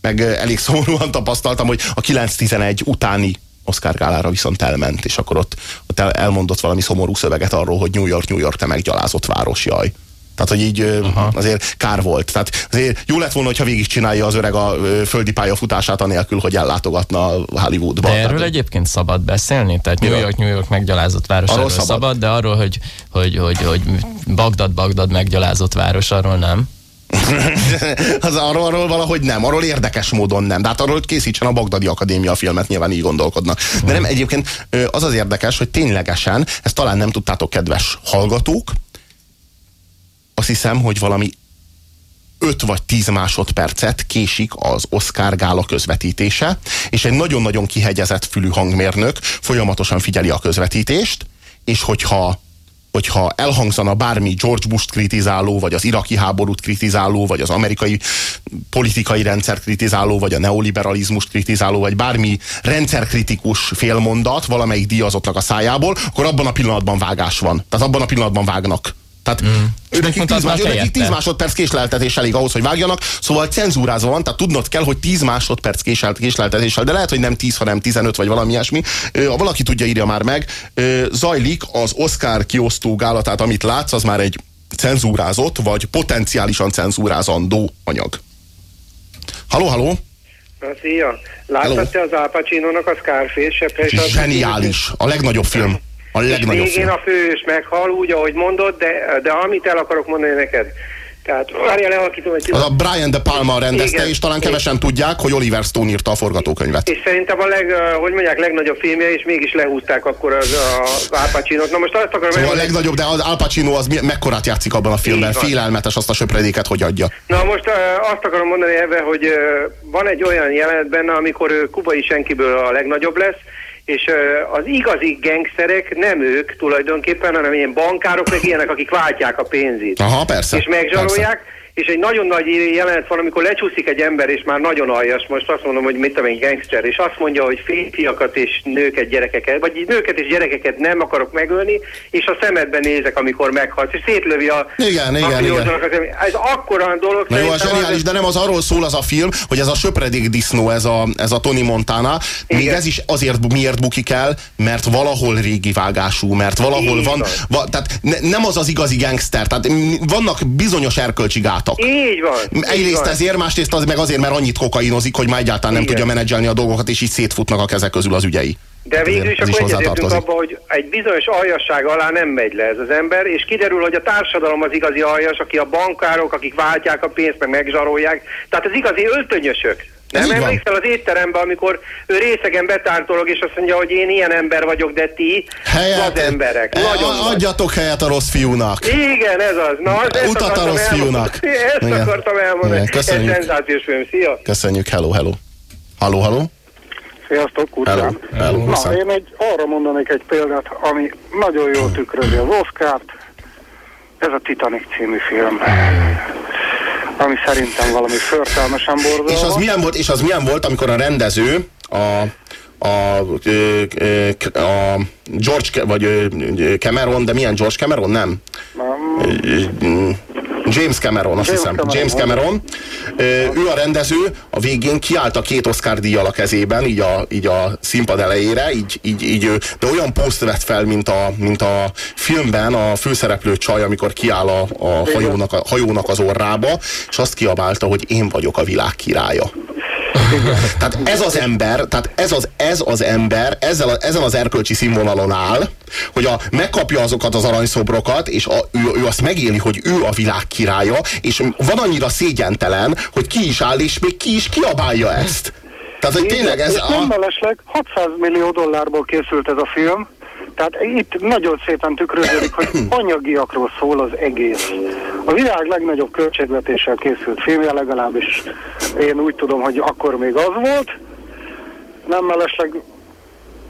meg elég szomorúan tapasztaltam, hogy a 9-11 utáni Oscar gálára viszont elment, és akkor ott, ott elmondott valami szomorú szöveget arról, hogy New York, New York, te meggyalázott város, jaj. Tehát, hogy így Aha. azért kár volt. Tehát azért jó lett volna, hogyha végigcsinálja az öreg a földi pályafutását anélkül, hogy ellátogatna Hollywoodba. De erről Tehát, egyébként szabad beszélni? Tehát New York, New York meggyalázott város, arról szabad. szabad, de arról, hogy, hogy, hogy, hogy Bagdad, Bagdad meggyalázott város, arról nem? az arról, arról valahogy nem, arról érdekes módon nem. De hát arról, készítsen a Bagdadi Akadémia filmet, nyilván így gondolkodnak. De nem, egyébként az az érdekes, hogy ténylegesen, ezt talán nem tudtátok, kedves hallgatók, azt hiszem, hogy valami 5 vagy 10 másodpercet késik az Oscar gála közvetítése, és egy nagyon-nagyon kihegyezett fülű hangmérnök folyamatosan figyeli a közvetítést, és hogyha hogyha elhangzana bármi George Bush-t kritizáló, vagy az iraki háborút kritizáló, vagy az amerikai politikai rendszer kritizáló, vagy a neoliberalizmus kritizáló, vagy bármi rendszerkritikus félmondat valamelyik díjazottnak a szájából, akkor abban a pillanatban vágás van. Tehát abban a pillanatban vágnak. Tehát mm. nekik, tíz, más, nekik tíz másodperc késleltetés elég ahhoz, hogy vágjanak, szóval cenzúrázva van, tehát tudnod kell, hogy tíz másodperc késleltetéssel, de lehet, hogy nem tíz, hanem tizenöt vagy valami ilyesmi. Ha valaki tudja, írja már meg. Zajlik az Oscar kiosztó gála, tehát amit látsz, az már egy cenzúrázott, vagy potenciálisan cenzúrázandó anyag. Haló, haló! Na, szia! Láttad te az Al Pacino-nak a Scarface? Zseniális! A legnagyobb film. A legnagyobb és végén a fős meghal úgy, ahogy mondod, de, de amit el akarok mondani neked, tehát várjál, lehalkítom egy Az a Brian De Palma rendezte, Igen. és talán kevesen Igen. tudják, hogy Oliver Stone írta a forgatókönyvet. És szerintem a leg, hogy mondják, legnagyobb filmje, és mégis lehúzták akkor az a Al pacino -t. Na most azt akarom... Szóval a legnagyobb, de az Al Pacino az mekkorát játszik abban a filmben? Félelmetes azt a söpredéket, hogy adja. Na most azt akarom mondani ebben, hogy van egy olyan jelenet benne, amikor ő kubai senkiből a legnagyobb lesz, és az igazi gengszerek nem ők tulajdonképpen, hanem ilyen bankárok, meg ilyenek, akik váltják a pénzét. Aha, persze. És megzsarolják, persze és egy nagyon nagy jelenet van, amikor lecsúszik egy ember, és már nagyon aljas, most azt mondom, hogy mit tudom én, gangster, és azt mondja, hogy férfiakat és nőket, gyerekeket, vagy nőket és gyerekeket nem akarok megölni, és a szemedben nézek, amikor meghalsz, és szétlövi a... Igen, igen, igen. Ez akkora dolog. Na jó, zseniális, az... de nem az arról szól az a film, hogy ez a söpredék disznó, ez a, ez a Tony Montana, igen. még ez is azért miért bukik el, mert valahol régi vágású, mert valahol van, va, tehát ne, nem az az igazi gangster, tehát vannak bizonyos erkölcsi gát voltak. Így van. Egyrészt van. ezért, másrészt az meg azért, mert annyit kokainozik, hogy már egyáltalán nem Igen. tudja menedzselni a dolgokat, és így szétfutnak a kezek közül az ügyei. De végül is akkor egyetértünk abban, hogy egy bizonyos aljasság alá nem megy le ez az ember, és kiderül, hogy a társadalom az igazi aljas, aki a bankárok, akik váltják a pénzt, meg megzsarolják. Tehát az igazi öltönyösök. Nem emlékszel az étteremben, amikor ő részegen betártolog, és azt mondja, hogy én ilyen ember vagyok, de ti az emberek. E, Nagyon adjatok nagy. helyet a rossz fiúnak. Igen, ez az. Na, ez Utat a rossz fiúnak. Ezt Igen. akartam elmondani. Igen. Köszönjük. Ez szenzációs film. Szia. Köszönjük. Hello, hello. Halló, halló. Sziasztok. Hello. Na, én egy, arra mondanék egy példát, ami nagyon jól tükrözi az Oscárt. Ez a Titanic című film ami szerintem valami förtelmesen borzalmas. És az milyen volt, és az milyen volt, amikor a rendező a, a, a George, vagy Cameron, de milyen George Cameron, nem? nem. James Cameron, azt James hiszem. Cameron, James Cameron. Ő a rendező, a végén kiállt a két Oscar díjjal a kezében, így a, így a színpad elejére, így, így, így, de olyan poszt vett fel, mint a, mint a filmben a főszereplő csaj, amikor kiáll a, a, hajónak, a hajónak az orrába, és azt kiabálta, hogy én vagyok a világ királya. Tehát ez az ember, tehát ez az, ez az ember ezzel a, ezen az erkölcsi színvonalon áll, hogy a, megkapja azokat az aranyszobrokat, és a, ő, ő azt megéli, hogy ő a világ királya, és van annyira szégyentelen, hogy ki is áll, és még ki is kiabálja ezt. Tehát, hogy tényleg ez... a... nem mellesleg 600 millió dollárból készült ez a film, tehát itt nagyon szépen tükröződik, hogy anyagiakról szól az egész. A világ legnagyobb költségvetéssel készült filmje, legalábbis én úgy tudom, hogy akkor még az volt. Nem mellesleg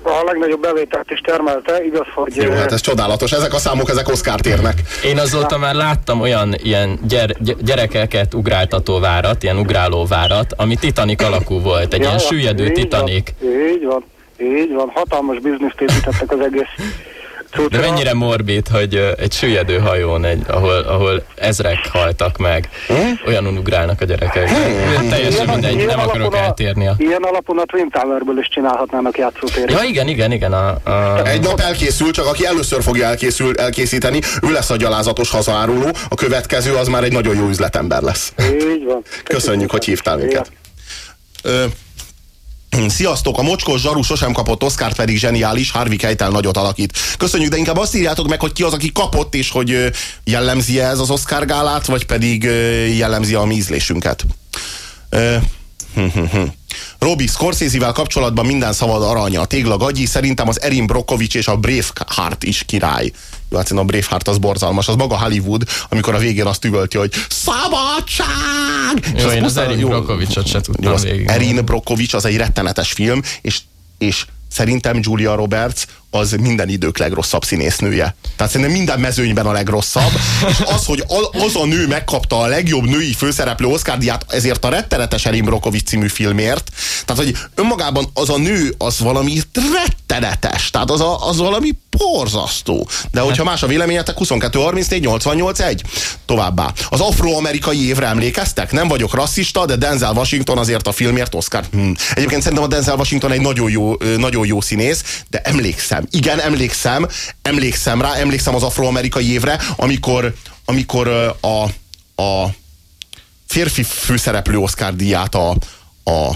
a legnagyobb bevételt is termelte, igaz, hogy... Jó, hát ez csodálatos, ezek a számok, ezek Oscar térnek. Én azóta már láttam olyan ilyen gyere, gyerekeket ugráltató várat, ilyen ugráló várat, ami Titanic alakú volt, egy ja, ilyen süllyedő Titanic. Van, így van. Így van, hatalmas bizniszt építettek az egész de mennyire morbid, hogy egy süllyedő hajón, egy, ahol, ahol ezrek haltak meg, olyan ugrálnak a gyerekek. Teljesen mindegy, nem akarok eltérni. A... Ilyen alapon a Twin Towerből is csinálhatnának játszótéret. Ja, igen, igen, igen. A, a... Egy nap elkészül, csak aki először fogja elkészül, elkészíteni, ő lesz a gyalázatos hazaáruló, a következő az már egy nagyon jó üzletember lesz. Így van. Köszönjük, hogy hívtál minket. Sziasztok, a mocskos zsaru sosem kapott Oszkárt, pedig zseniális, Harvey Keitel nagyot alakít. Köszönjük, de inkább azt írjátok meg, hogy ki az, aki kapott, és hogy jellemzi -e ez az Oscar gálát, vagy pedig jellemzi a mi ízlésünket. Robi, Scorsese-vel kapcsolatban minden szabad aranya. A tégla gagyi, szerintem az Erin Brokovics és a Braveheart is király. Jó, hát a Braveheart az borzalmas, az maga Hollywood, amikor a végén azt üvölti, hogy szabadság! Jó, én az Erin Brokovicsot se tudtam végig. Erin Brokovics az egy rettenetes film, és, és szerintem Julia Roberts az minden idők legrosszabb színésznője. Tehát szerintem minden mezőnyben a legrosszabb. És az, hogy az a nő megkapta a legjobb női főszereplő Oscar díját ezért a rettenetes Erin Brockovich című filmért. Tehát, hogy önmagában az a nő az valami rettenetes. Tehát az, a, az valami porzasztó. De hogyha más a véleményetek, 22 34 88 1. Továbbá. Az afroamerikai évre emlékeztek? Nem vagyok rasszista, de Denzel Washington azért a filmért Oscar. Hm. Egyébként szerintem a Denzel Washington egy nagyon jó, nagyon jó színész, de emlékszem. Igen, emlékszem, emlékszem rá, emlékszem az afroamerikai évre, amikor, amikor a, a férfi főszereplő Oscar díját a, a,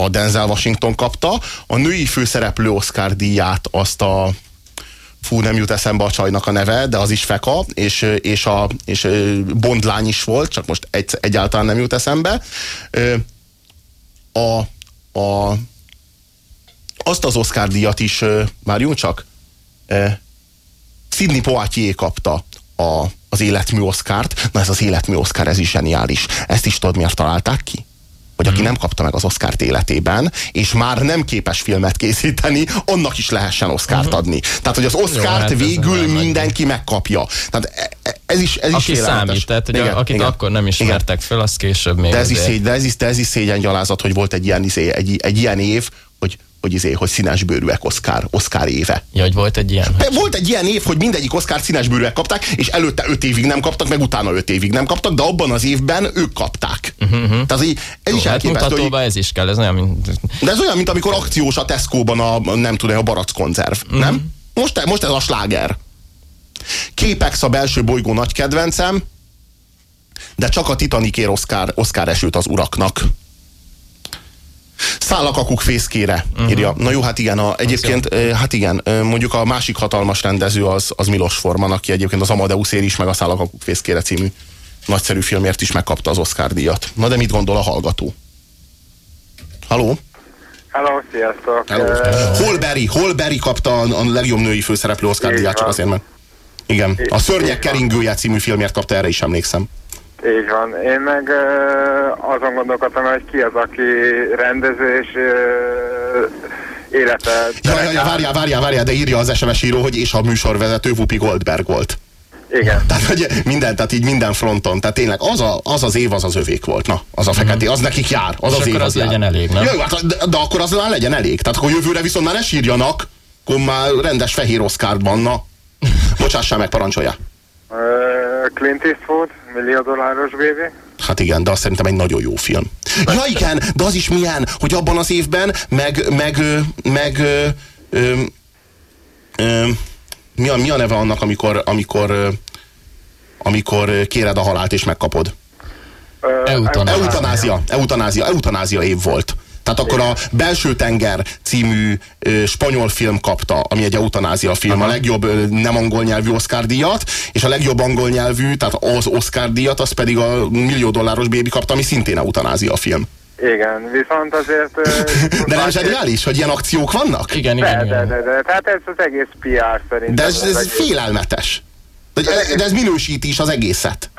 a Denzel Washington kapta, a női főszereplő Oscar díját azt a fú, nem jut eszembe a csajnak a neve, de az is Feka, és, és, a, és Bondlány is volt, csak most egy, egyáltalán nem jut eszembe. A, a azt az Oscar díjat is, várjunk csak, Sidney Poitier kapta a, az életmű Oscárt. Na ez az életmű Oscar, ez is zseniális. Ezt is tudod, miért találták ki? Hogy aki mhm. nem kapta meg az Oscárt életében, és már nem képes filmet készíteni, annak is lehessen Oscárt uh-huh. adni. Tehát, hogy az Oscárt hát végül mindenki megkapja. Tehát e, e, ez is, ez Aki is számít, tehát hogy igen, akit igen, akkor nem ismertek igen. fel, az később még. De ez, is szégy, de, ez is, de ez is szégyen gyalázat, hogy volt egy ilyen, izé, egy, egy ilyen év, hogy izé, hogy színes bőrűek Oscar, Oscar éve. Ja, hogy volt egy ilyen? Hogy... Volt egy ilyen év, hogy mindegyik Oscar színes bőrűek kapták, és előtte öt évig nem kaptak, meg utána öt évig nem kaptak, de abban az évben ők kapták. Uh-huh. Tehát így, ez Jó, is hát elképesztő. Hogy... ez is kell, ez olyan, mint... De ez olyan, mint amikor akciós a Tesco-ban a, nem tudom, a barack konzerv, uh-huh. nem? Most, most ez a sláger. Képex a belső bolygó nagy kedvencem, de csak a Titanicér Oscar, Oscar esőt az uraknak. Szállakakuk fészkére, uh-huh. írja. Na jó, hát igen, a, egyébként, hát igen, mondjuk a másik hatalmas rendező az, az Milos Forman, aki egyébként az Amadeus ér is, meg a Szállakakuk fészkére című nagyszerű filmért is megkapta az Oscar díjat. Na de mit gondol a hallgató? Haló? Hello, sziasztok! Hello. Uh... Holberry, Holberry kapta a, a legjobb női főszereplő Oscar díjat, csak azért, mert... Igen, a Szörnyek keringője című filmért kapta, erre is emlékszem. Így van. Én meg uh, azon gondolkodtam, hogy ki az, aki rendező és uh, élete... Ja, ja, ja, várjál, várjál, várjál, de írja az SMS író, hogy és a műsorvezető Whoopi Goldberg volt. Igen. Tehát, hogy minden, tehát így minden fronton. Tehát tényleg az, a, az az év, az az övék volt. Na, az a fekete, mhm. az nekik jár. Az és az év, az, az legyen jár. elég, nem? Jó, hát, de, de, akkor az már legyen elég. Tehát akkor jövőre viszont már ne sírjanak, akkor már rendes fehér van, na. Bocsássál meg, parancsolja. Clint Eastwood, millió dolláros bébi. Hát igen, de azt szerintem egy nagyon jó film. Ja igen, de az is milyen, hogy abban az évben meg, meg, meg ö, ö, ö, mi, a, mi a neve annak, amikor, amikor, amikor kéred a halált és megkapod? Eutanázia. Eutanázia, eutanázia, eutanázia év volt. Tehát akkor a Belső tenger című ö, spanyol film kapta, ami egy eutanázia film, Aha. a legjobb ö, nem angol nyelvű Oscar díjat, és a legjobb angol nyelvű, tehát az Oscar díjat, az pedig a millió dolláros bébi kapta, ami szintén eutanázia film. Igen, viszont azért... de nem zseniális, hogy ilyen akciók vannak? Igen, igen, de, igen. De, de, de, tehát ez az egész PR szerintem. De ez, ez, ez félelmetes. De, de ez minősíti is az egészet.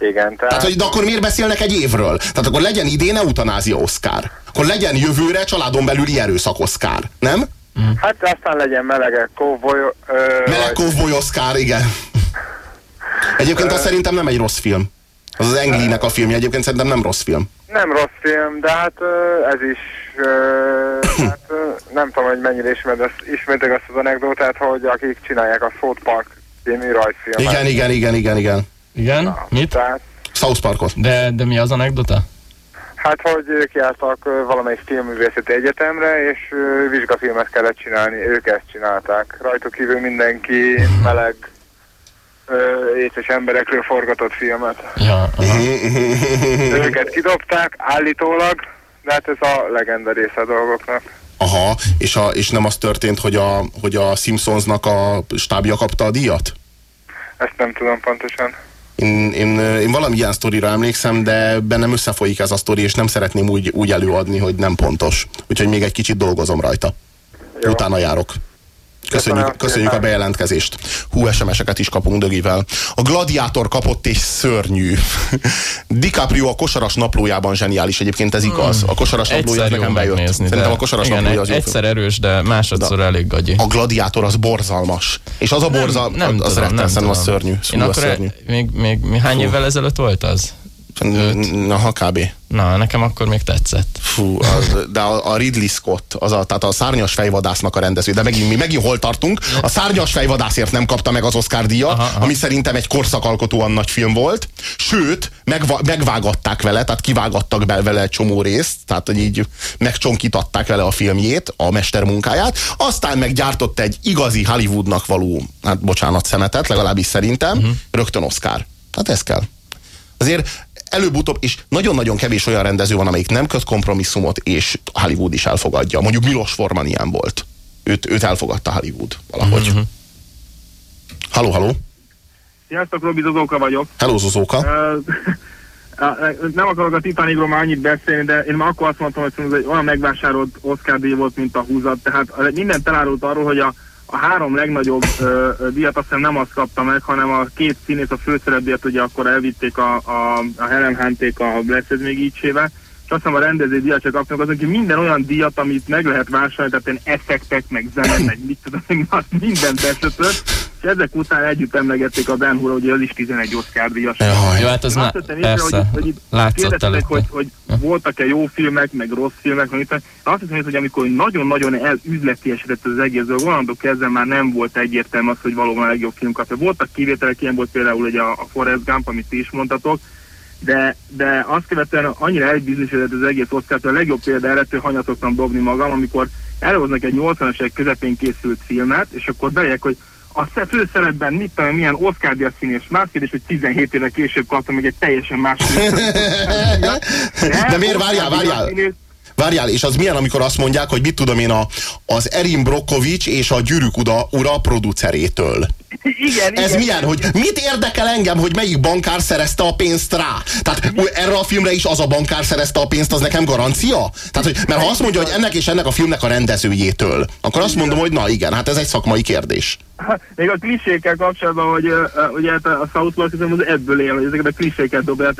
Igen. Tehát, tehát hogy, de akkor miért beszélnek egy évről? Tehát akkor legyen idén eutanázia Oscar. Akkor legyen jövőre családon belüli erőszak Oscar, nem? Mm. Hát aztán legyen melegek kovboly... Meleg kovboly Oscar, igen. Egyébként az szerintem nem egy rossz film. Az az Englinek a filmje, egyébként szerintem nem rossz film. Nem rossz film, de hát ez is... hát, nem tudom, hogy mennyire ismertek azt az anekdotát, hogy akik csinálják a South Park című rajzfilmet. Igen, igen, igen, igen, igen. Igen? Na, Mit? Tehát, South Parkot. De, de mi az anekdota? Hát, hogy ők jártak valamelyik filmművészeti egyetemre, és vizsgafilmet kellett csinálni, ők ezt csinálták. Rajtuk kívül mindenki meleg, éces emberekről forgatott filmet. Ja, őket kidobták, állítólag, de hát ez a legenda része a dolgoknak. Aha, és, a, és nem az történt, hogy a, hogy a Simpsonsnak a stábja kapta a díjat? Ezt nem tudom pontosan. Én, én, én valamilyen sztorira emlékszem, de bennem összefolyik ez a sztori, és nem szeretném úgy, úgy előadni, hogy nem pontos. Úgyhogy még egy kicsit dolgozom rajta. Jó. Utána járok. Köszönjük, köszönjük a bejelentkezést. Hú, SMS-eket is kapunk dögivel. A gladiátor kapott és szörnyű. DiCaprio a kosaras naplójában zseniális. Egyébként ez igaz. A kosaras naplója nekem bejött. Megnézni, Szerintem a kosaras igen, naplója az Egyszer erős, de másodszor de elég gagyi. A gladiátor az borzalmas. És az a borzalmas, nem, nem az rettenszerűen a szörnyű. Én akkor szörnyű. Még, még, még hány Fú. évvel ezelőtt volt az? Na, kb. Na, nekem akkor még tetszett. Fú, az, de a, a Ridley Scott, az a, tehát a szárnyas fejvadásznak a rendező, de megint, mi megint hol tartunk? A szárnyas fejvadászért nem kapta meg az Oscar díjat, aha, aha. ami szerintem egy korszakalkotóan nagy film volt, sőt, megva, megvágatták vele, tehát kivágattak be vele egy csomó részt, tehát hogy így megcsonkítatták vele a filmjét, a mestermunkáját, aztán meggyártott egy igazi Hollywoodnak való, hát bocsánat, szemetet, legalábbis szerintem, uh-huh. rögtön Oscar. Tehát ez kell. Azért előbb-utóbb, és nagyon-nagyon kevés olyan rendező van, amelyik nem köt kompromisszumot, és Hollywood is elfogadja. Mondjuk Milos Forman ilyen volt. Őt, őt elfogadta Hollywood valahogy. Mm-hmm. Halló, halló! Sziasztok, Robi Zozóka vagyok. Hello, Zozóka! nem akarok a Titanicról már annyit beszélni, de én már akkor azt mondtam, hogy ez egy olyan megvásárolt Oscar díj volt, mint a húzat. Tehát minden elárult arról, hogy a a három legnagyobb ö, díjat azt hiszem nem azt kapta meg, hanem a két színész a főszerepdíjat ugye akkor elvitték a, a, a Helen Hunték a Blessed még ígysével, és azt hiszem a rendező díjat csak kapnak, azon, hogy minden olyan díjat, amit meg lehet vásárolni, tehát ilyen effektek, meg zene, meg mit tudom, mindent besötött, és ezek után együtt emlegették a Ben Hur, hogy az is 11 Oscar díjas. Jó, hát az már, persze, hogy, hogy látszott előtte. hogy, hogy voltak-e jó filmek, meg rossz filmek, meg itt. Azt hiszem, hogy amikor nagyon-nagyon elüzletiesedett az egész, onnantól kezdve már nem volt egyértelmű az, hogy valóban a legjobb film kapja. Voltak kivételek, ilyen volt például ugye a, a Forrest Gump, amit ti is mondtatok, de, de azt követően annyira elbizonyosodott az egész Oscar, a legjobb példa erre, hogy hanyatoktam dobni magam, amikor elhoznak egy 80-as közepén készült filmet, és akkor bejek, hogy a főszerepben mit tudom, milyen Oscar díjas színész, más kérdés, hogy 17 éve később kaptam még egy teljesen más de, de miért várjál, várjál? Várjál, és az milyen, amikor azt mondják, hogy mit tudom én, a, az Erin Brokovics és a Gyűrűk ura, ura producerétől. Igen, Ez igen, milyen, hogy mit érdekel engem, hogy melyik bankár szerezte a pénzt rá? Tehát erre a filmre is az a bankár szerezte a pénzt, az nekem garancia? Tehát, hogy, mert ha azt mondja, hogy ennek és ennek a filmnek a rendezőjétől, akkor azt mondom, hogy na igen, hát ez egy szakmai kérdés. Még a klisékkel kapcsolatban, hogy uh, ugye hát a South Park az ebből él, hogy ezeket a kliséket dobja.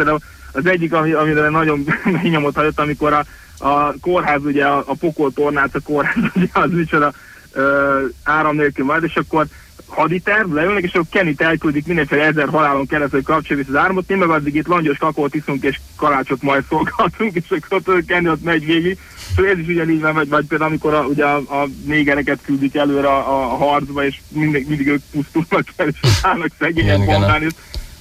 Az egyik, ami, amire nagyon nyomot hagyott, amikor a a kórház, ugye a, a pokol tornác, a kórház, ugye az micsoda ö, áram nélkül majd, és akkor haditerv, leülnek, és akkor Kennyt elküldik mindenféle ezer halálon keresztül, hogy kapcsolja vissza az áramot, mi meg addig itt langyos kakót iszunk, és kalácsot majd szolgáltunk, és akkor ott Kenny ott megy végig. Szóval ez is ugyanígy van, vagy, vagy például amikor a, ugye a, a négereket küldik előre a, a harcba, és mindig, mindig ők pusztulnak fel, és állnak szegények bombán, és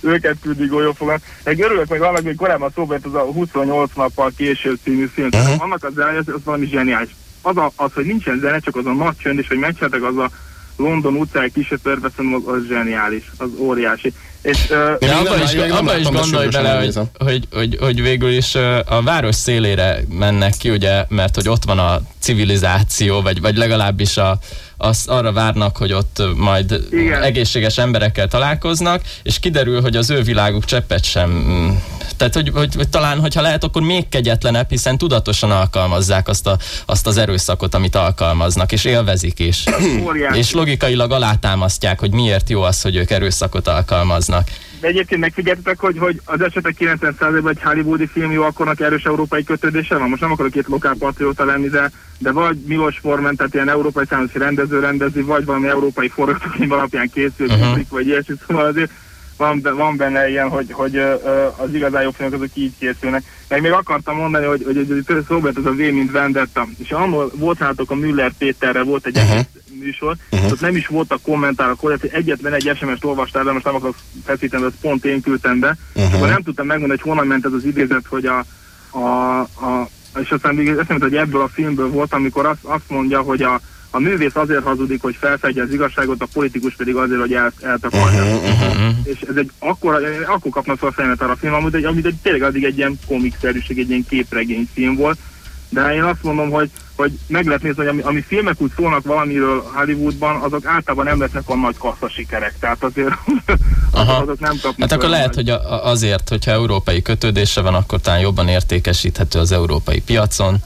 őket küldi golyófogat. Egy örülök meg annak, hogy korábban szó volt az a 28 nappal később című film. Uh-huh. Annak a zene, az, az valami zseniális. Az, a, az, hogy nincsen zene, csak az a nagy csönd, és hogy megcsináltak az a London utcáj kísérletbe, az, az zseniális, az óriási. És, uh, abban is, abba is gondolj bele, hogy, hogy, hogy, hogy végül is a város szélére mennek ki, ugye, mert hogy ott van a civilizáció, vagy, vagy legalábbis a, az arra várnak, hogy ott majd Igen. egészséges emberekkel találkoznak, és kiderül, hogy az ő világuk cseppet sem. Tehát, hogy, hogy, hogy talán, hogyha lehet, akkor még kegyetlenebb, hiszen tudatosan alkalmazzák azt, a, azt az erőszakot, amit alkalmaznak, és élvezik is. és logikailag alátámasztják, hogy miért jó az, hogy ők erőszakot alkalmaznak. De egyébként megfigyeltetek, hogy, hogy az esetek 90%-ban egy hollywoodi film jó akkornak erős európai kötődése van. Most nem akarok itt lokálpatrióta lenni, de, de vagy Milos Forman, tehát ilyen európai számos rendező rendezi, vagy valami európai forgatókönyv alapján készül, uh-huh. vagy ilyesmi, szóval azért van, van benne ilyen, hogy, hogy az igazán jó filmek azok így készülnek. Meg még akartam mondani, hogy, hogy, hogy, szóba ez a V, mint Vendetta. És annól volt nálatok a Müller Péterre, volt egy uh-huh műsor, uh-huh. ott nem is voltak kommentárok, hogy egyetlen egy SMS-t olvastál, de most nem akarok feszíteni, ezt pont én küldtem be, uh-huh. akkor nem tudtam megmondani, hogy honnan ment ez az idézet, hogy a, a, a és aztán még eszembe, hogy ebből a filmből volt, amikor azt, azt mondja, hogy a, a művész azért hazudik, hogy felfedje az igazságot, a politikus pedig azért, hogy el, eltakarja. Uh-huh, uh-huh. És ez egy akkor, akkor kapna fel a fejemet arra a film, amit egy, amit egy, tényleg addig egy ilyen komikszerűség, egy ilyen képregény film volt, de én azt mondom, hogy, hogy meg lehet nézni, hogy ami, ami filmek úgy szólnak valamiről Hollywoodban, azok általában nem lesznek a nagy kassza sikerek. Tehát azért Aha. azok nem kapnak. Hát akkor lehet, hogy azért, hogyha európai kötődése van, akkor talán jobban értékesíthető az európai piacon.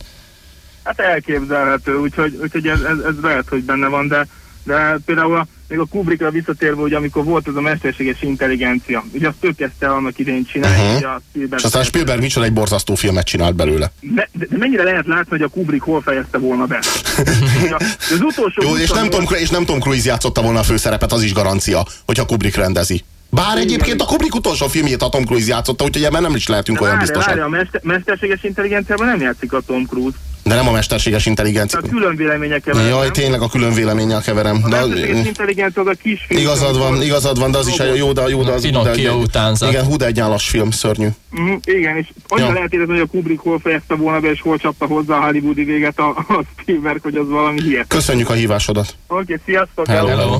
Hát elképzelhető, úgyhogy, úgyhogy ez, ez, ez lehet, hogy benne van, de, de például a, még a Kubrickra visszatérve, hogy amikor volt ez a mesterséges intelligencia, ugye azt ő kezdte annak idén csinálni, uh-huh. a Spielberg. És aztán Spielberg micsoda egy borzasztó filmet csinált belőle. De, de, de mennyire lehet látni, hogy a Kubrick hol fejezte volna be? az utolsó Jó, és nem, Tom, és nem Tom Cruise játszotta volna a főszerepet, az is garancia, hogyha Kubrick rendezi. Bár egyébként a Kubrick utolsó filmjét a Tom Cruise játszotta, úgyhogy ebben nem is lehetünk de olyan biztosak. Várja, a mester, mesterséges intelligenciában nem játszik a Tom Cruise. De nem a mesterséges intelligencia. A külön vélemények keverem. Jaj, tényleg a külön véleménnyel keverem. A mesterséges intelligencia az a kis film. Igazad van, igazad van, de az is jó, de jó, de az... Pinocchio utánzat. Igen, hú, de egy film, szörnyű. Mm, igen, és annyira ja. lehet érezni, hogy a Kubrick hol fejezte volna be, és hol csapta hozzá a hollywoodi véget a, a Spielberg, hogy az valami hihetetlen. Köszönjük a hívásodat. Oké, okay, sziasztok! Hello. Hello.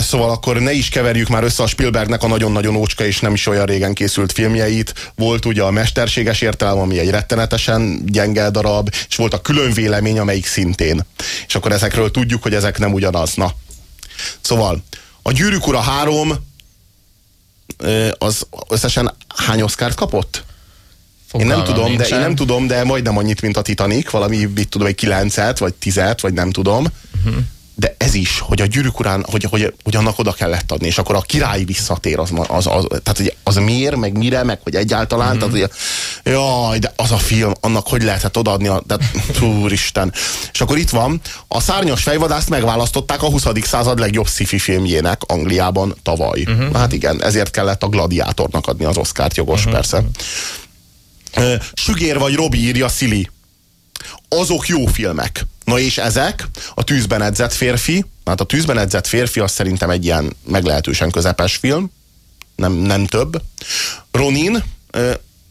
Szóval akkor ne is keverjük már össze a Spielbergnek a nagyon-nagyon ócska és nem is olyan régen készült filmjeit. Volt ugye a Mesterséges értelem, ami egy rettenetesen gyenge darab, és volt a külön vélemény, amelyik szintén. És akkor ezekről tudjuk, hogy ezek nem ugyanaz. Na. Szóval, a Gyűrűk Ura 3 az összesen hány oszkárt kapott? Én nem tudom, nincsen. de én nem tudom, de majdnem annyit, mint a Titanic, valami, mit tudom, egy kilencet, vagy tizet, vagy nem tudom. Uh-huh de ez is, hogy a gyűrűk urán, hogy, hogy, hogy annak oda kellett adni, és akkor a király visszatér, az, az, az, tehát hogy az miért, meg mire, meg hogy egyáltalán, mm-hmm. tehát hogy, jaj, de az a film, annak hogy lehetett odaadni, a, de úristen. És akkor itt van, a szárnyas fejvadászt megválasztották a 20. század legjobb sci-fi filmjének Angliában tavaly. Mm-hmm. Hát igen, ezért kellett a Gladiátornak adni az Oscárt, jogos, mm-hmm. persze. Sügér vagy Robi írja Szili. Azok jó filmek. Na és ezek, a tűzben edzett férfi, hát a tűzben edzett férfi az szerintem egy ilyen meglehetősen közepes film, nem, nem több. Ronin,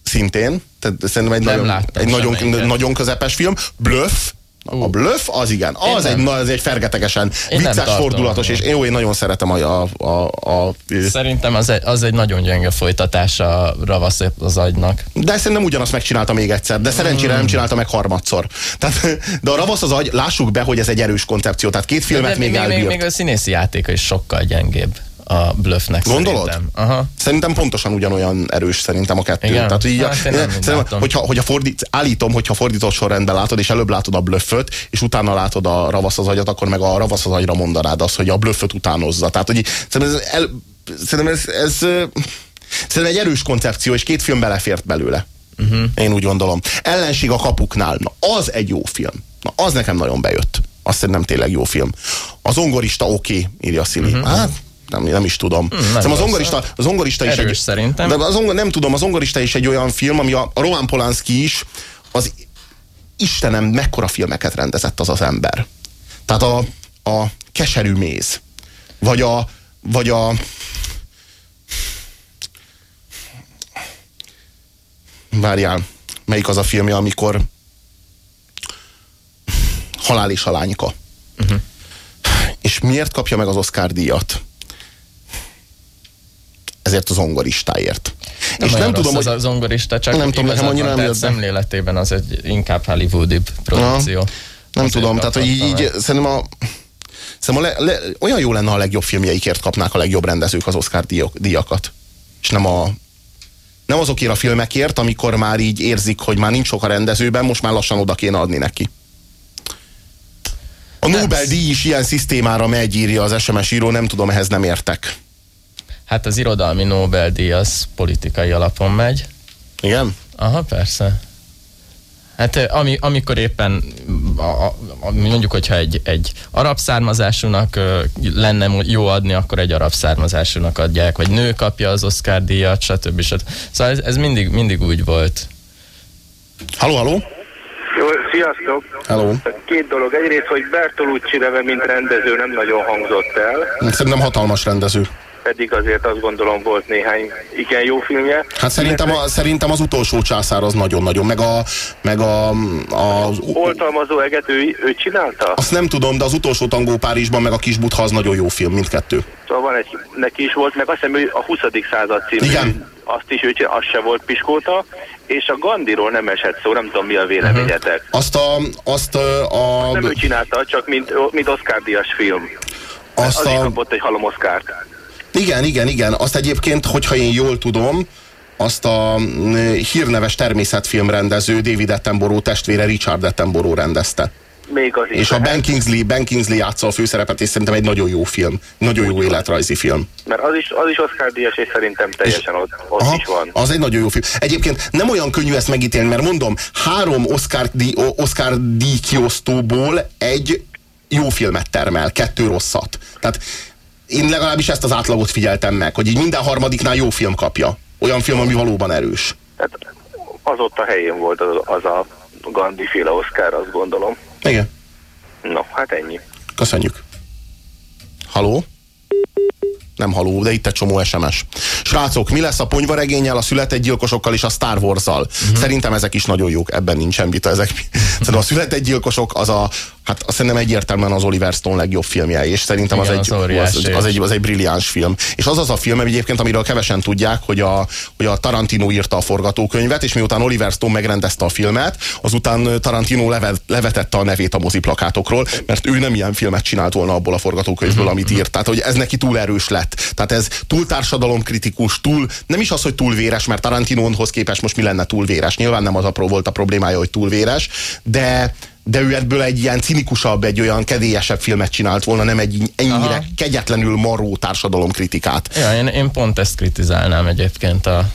szintén, tehát szerintem egy, nagyon, egy nagyon, nagyon közepes film. Bluff, Uh. A bluff, az igen. Az egy, az egy fergetegesen én vicces, fordulatos, és jó, én nagyon szeretem a... a, a, a Szerintem az egy, az egy nagyon gyenge folytatása Ravasz az agynak. De szerintem ugyanazt megcsinálta még egyszer, de szerencsére mm. nem csinálta meg harmadszor. Tehát, de a Ravasz az agy, lássuk be, hogy ez egy erős koncepció, tehát két filmet de, de még, még elbírt. Még, még a színészi játéka is sokkal gyengébb a bluffnek Gondolod? Szerintem. Aha. Szerintem pontosan ugyanolyan erős szerintem a kettő. Igen? Tehát, így, hát, szerintem, hogyha, hogyha fordít, állítom, hogyha fordított sorrendben látod, és előbb látod a blöfföt, és utána látod a ravasz az agyat, akkor meg a ravasz az agyra mondanád azt, hogy a blöfföt utánozza. Tehát, hogy szerintem ez, el, szerintem ez, ez szerintem egy erős koncepció, és két film belefért belőle. Uh-huh. Én úgy gondolom. Ellenség a kapuknál. Na, az egy jó film. Na, az nekem nagyon bejött. Azt szerintem tényleg jó film. Az ongorista oké, okay, írja Szili. Uh-huh. Hát, nem, nem is tudom. Hmm, nem az ongorista, az ongorista is egy, szerintem. De az ongor, nem tudom, az ongorista is egy olyan film, ami a, a Roman Polanski is, az Istenem, mekkora filmeket rendezett az az ember. Tehát a, a keserű méz, vagy a, vagy a várjál, melyik az a filmje, amikor Halál és a lányka. Uh-huh. És miért kapja meg az Oscar díjat? Ezért az zongoristáért. Nem és nem tudom, hogy az zongorista, csak nem tudom, nekem annyira nem jött szemléletében az egy inkább hollywoodi produkció. Na, nem Azért tudom, tehát hogy így, így szerintem a Szerintem a le, le, olyan jó lenne, ha a legjobb filmjeikért kapnák a legjobb rendezők az Oscar díjak, díjakat. És nem a nem azokért a filmekért, amikor már így érzik, hogy már nincs sok a rendezőben, most már lassan oda kéne adni neki. A Nobel-díj is ilyen szisztémára megy, írja az SMS író, nem tudom, ehhez nem értek. Hát az irodalmi Nobel-díj az politikai alapon megy. Igen? Aha, persze. Hát ami, amikor éppen a, a, mondjuk, hogyha egy, egy arab származásúnak lenne jó adni, akkor egy arab származásúnak adják, vagy nő kapja az Oscar díjat, stb. stb. Szóval ez, ez mindig, mindig úgy volt. Halló, halló? Jó, Sziasztok! Hello! Két dolog. Egyrészt, hogy Bertolucci neve, mint rendező nem nagyon hangzott el. Szerintem hatalmas rendező pedig azért azt gondolom volt néhány igen jó filmje. Hát szerintem, a, szerintem az utolsó császár az nagyon-nagyon, meg a... Meg a, a Oltalmazó eget ő, ő csinálta? Azt nem tudom, de az utolsó tangó Párizsban, meg a kis butha az nagyon jó film, mindkettő. Szóval van egy, neki is volt, meg azt hiszem, a 20. század című. Igen. Azt is ő az se volt piskóta, és a Gandiról nem esett szó, nem tudom mi a véleményetek. Uh-huh. Azt a... Azt a, a... Nem ő csinálta, csak mint, mint Oscar díjas film. Azt az a... kapott egy halom Oscárt. Igen, igen, igen. Azt egyébként, hogyha én jól tudom, azt a hírneves természetfilmrendező David Attenborough testvére Richard Attenborough rendezte. Még az és a Ben Kingsley, ben Kingsley játsza a főszerepet, és szerintem egy nagyon jó film. Nagyon jó életrajzi film. Mert az is, az is Oscar díjas, és szerintem teljesen és, ott, ott aha, is van. Az egy nagyon jó film. Egyébként nem olyan könnyű ezt megítélni, mert mondom, három Oscar, díj, Oscar díj kiosztóból egy jó filmet termel, kettő rosszat. Tehát én legalábbis ezt az átlagot figyeltem meg, hogy így minden harmadiknál jó film kapja. Olyan film, ami valóban erős. Tehát az ott a helyén volt az, az a Gandhi féle Oscar, azt gondolom. Igen. No, hát ennyi. Köszönjük. Haló? Nem haló, de itt egy csomó SMS. Srácok, mi lesz a ponyvaregényel, a született gyilkosokkal és a Star Wars-zal? Uh-huh. Szerintem ezek is nagyon jók, ebben nincsen vita. Ezek, szerintem a született gyilkosok az a, hát azt szerintem egyértelműen az Oliver Stone legjobb filmje, és szerintem Igen, az, egy, az, az, az, egy, az egy brilliáns film. És az az a film egyébként, amiről kevesen tudják, hogy a, hogy a Tarantino írta a forgatókönyvet, és miután Oliver Stone megrendezte a filmet, azután Tarantino levet, levetette a nevét a moziplakátokról, mert ő nem ilyen filmet csinált volna abból a forgatókönyvből, amit írt. Tehát, hogy ez neki túl erős lett. Tehát ez túl társadalomkritikus, túl, nem is az, hogy túl véres, mert Tarantinóhoz képest most mi lenne túl véres. Nyilván nem az a volt a problémája, hogy túl véres, de de ő ebből egy ilyen cinikusabb, egy olyan kedélyesebb filmet csinált volna, nem egy ennyire Aha. kegyetlenül maró társadalomkritikát. Ja, én, én pont ezt kritizálnám egyébként a,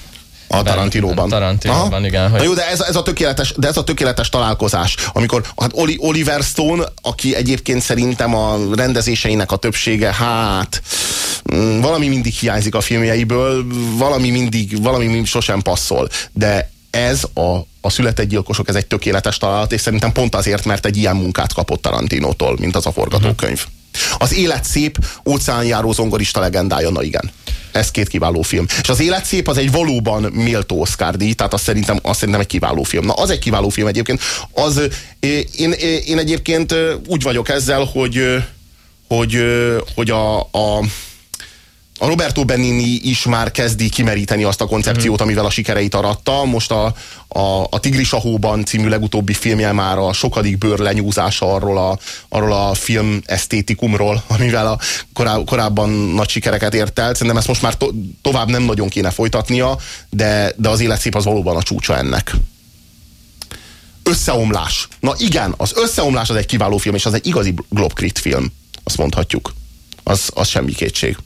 a Tarantinóban. Tarantinóban, igen. Hogy... Na jó, de ez, ez, a tökéletes, de ez a tökéletes találkozás, amikor hát Oliver Stone, aki egyébként szerintem a rendezéseinek a többsége, hát mm, valami mindig hiányzik a filmjeiből, valami mindig, valami mindig sosem passzol, de ez a, a született gyilkosok, ez egy tökéletes találat, és szerintem pont azért, mert egy ilyen munkát kapott Tarantinótól, mint az a forgatókönyv. Az Élet szép, óceánjáró zongorista legendája, na igen. Ez két kiváló film. És az Élet szép az egy valóban méltó Oscar díj, tehát azt szerintem, azt szerintem egy kiváló film. Na, az egy kiváló film egyébként. Az, én, én egyébként úgy vagyok ezzel, hogy, hogy, hogy a, a a Roberto Benini is már kezdi kimeríteni azt a koncepciót, amivel a sikereit aratta. Most a, a, a Tigris a hóban című legutóbbi filmje már a sokadik bőr lenyúzása arról a, arról a film esztétikumról, amivel a korá, korábban nagy sikereket ért el. Szerintem ezt most már to, tovább nem nagyon kéne folytatnia, de, de az élet szép az valóban a csúcsa ennek. Összeomlás. Na igen, az összeomlás az egy kiváló film, és az egy igazi globkrit film. Azt mondhatjuk. Az, az semmi kétség.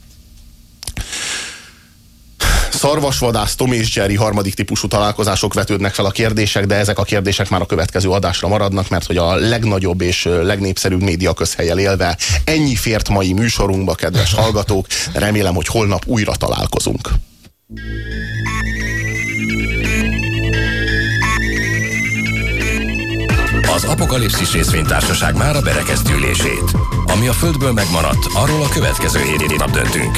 Szarvasvadász, Tom és Jerry harmadik típusú találkozások vetődnek fel a kérdések, de ezek a kérdések már a következő adásra maradnak, mert hogy a legnagyobb és legnépszerűbb média közhelyel élve ennyi fért mai műsorunkba, kedves hallgatók. Remélem, hogy holnap újra találkozunk. Az Apokalipszis részvénytársaság már a berekeztülését. Ami a Földből megmaradt, arról a következő hét nap döntünk.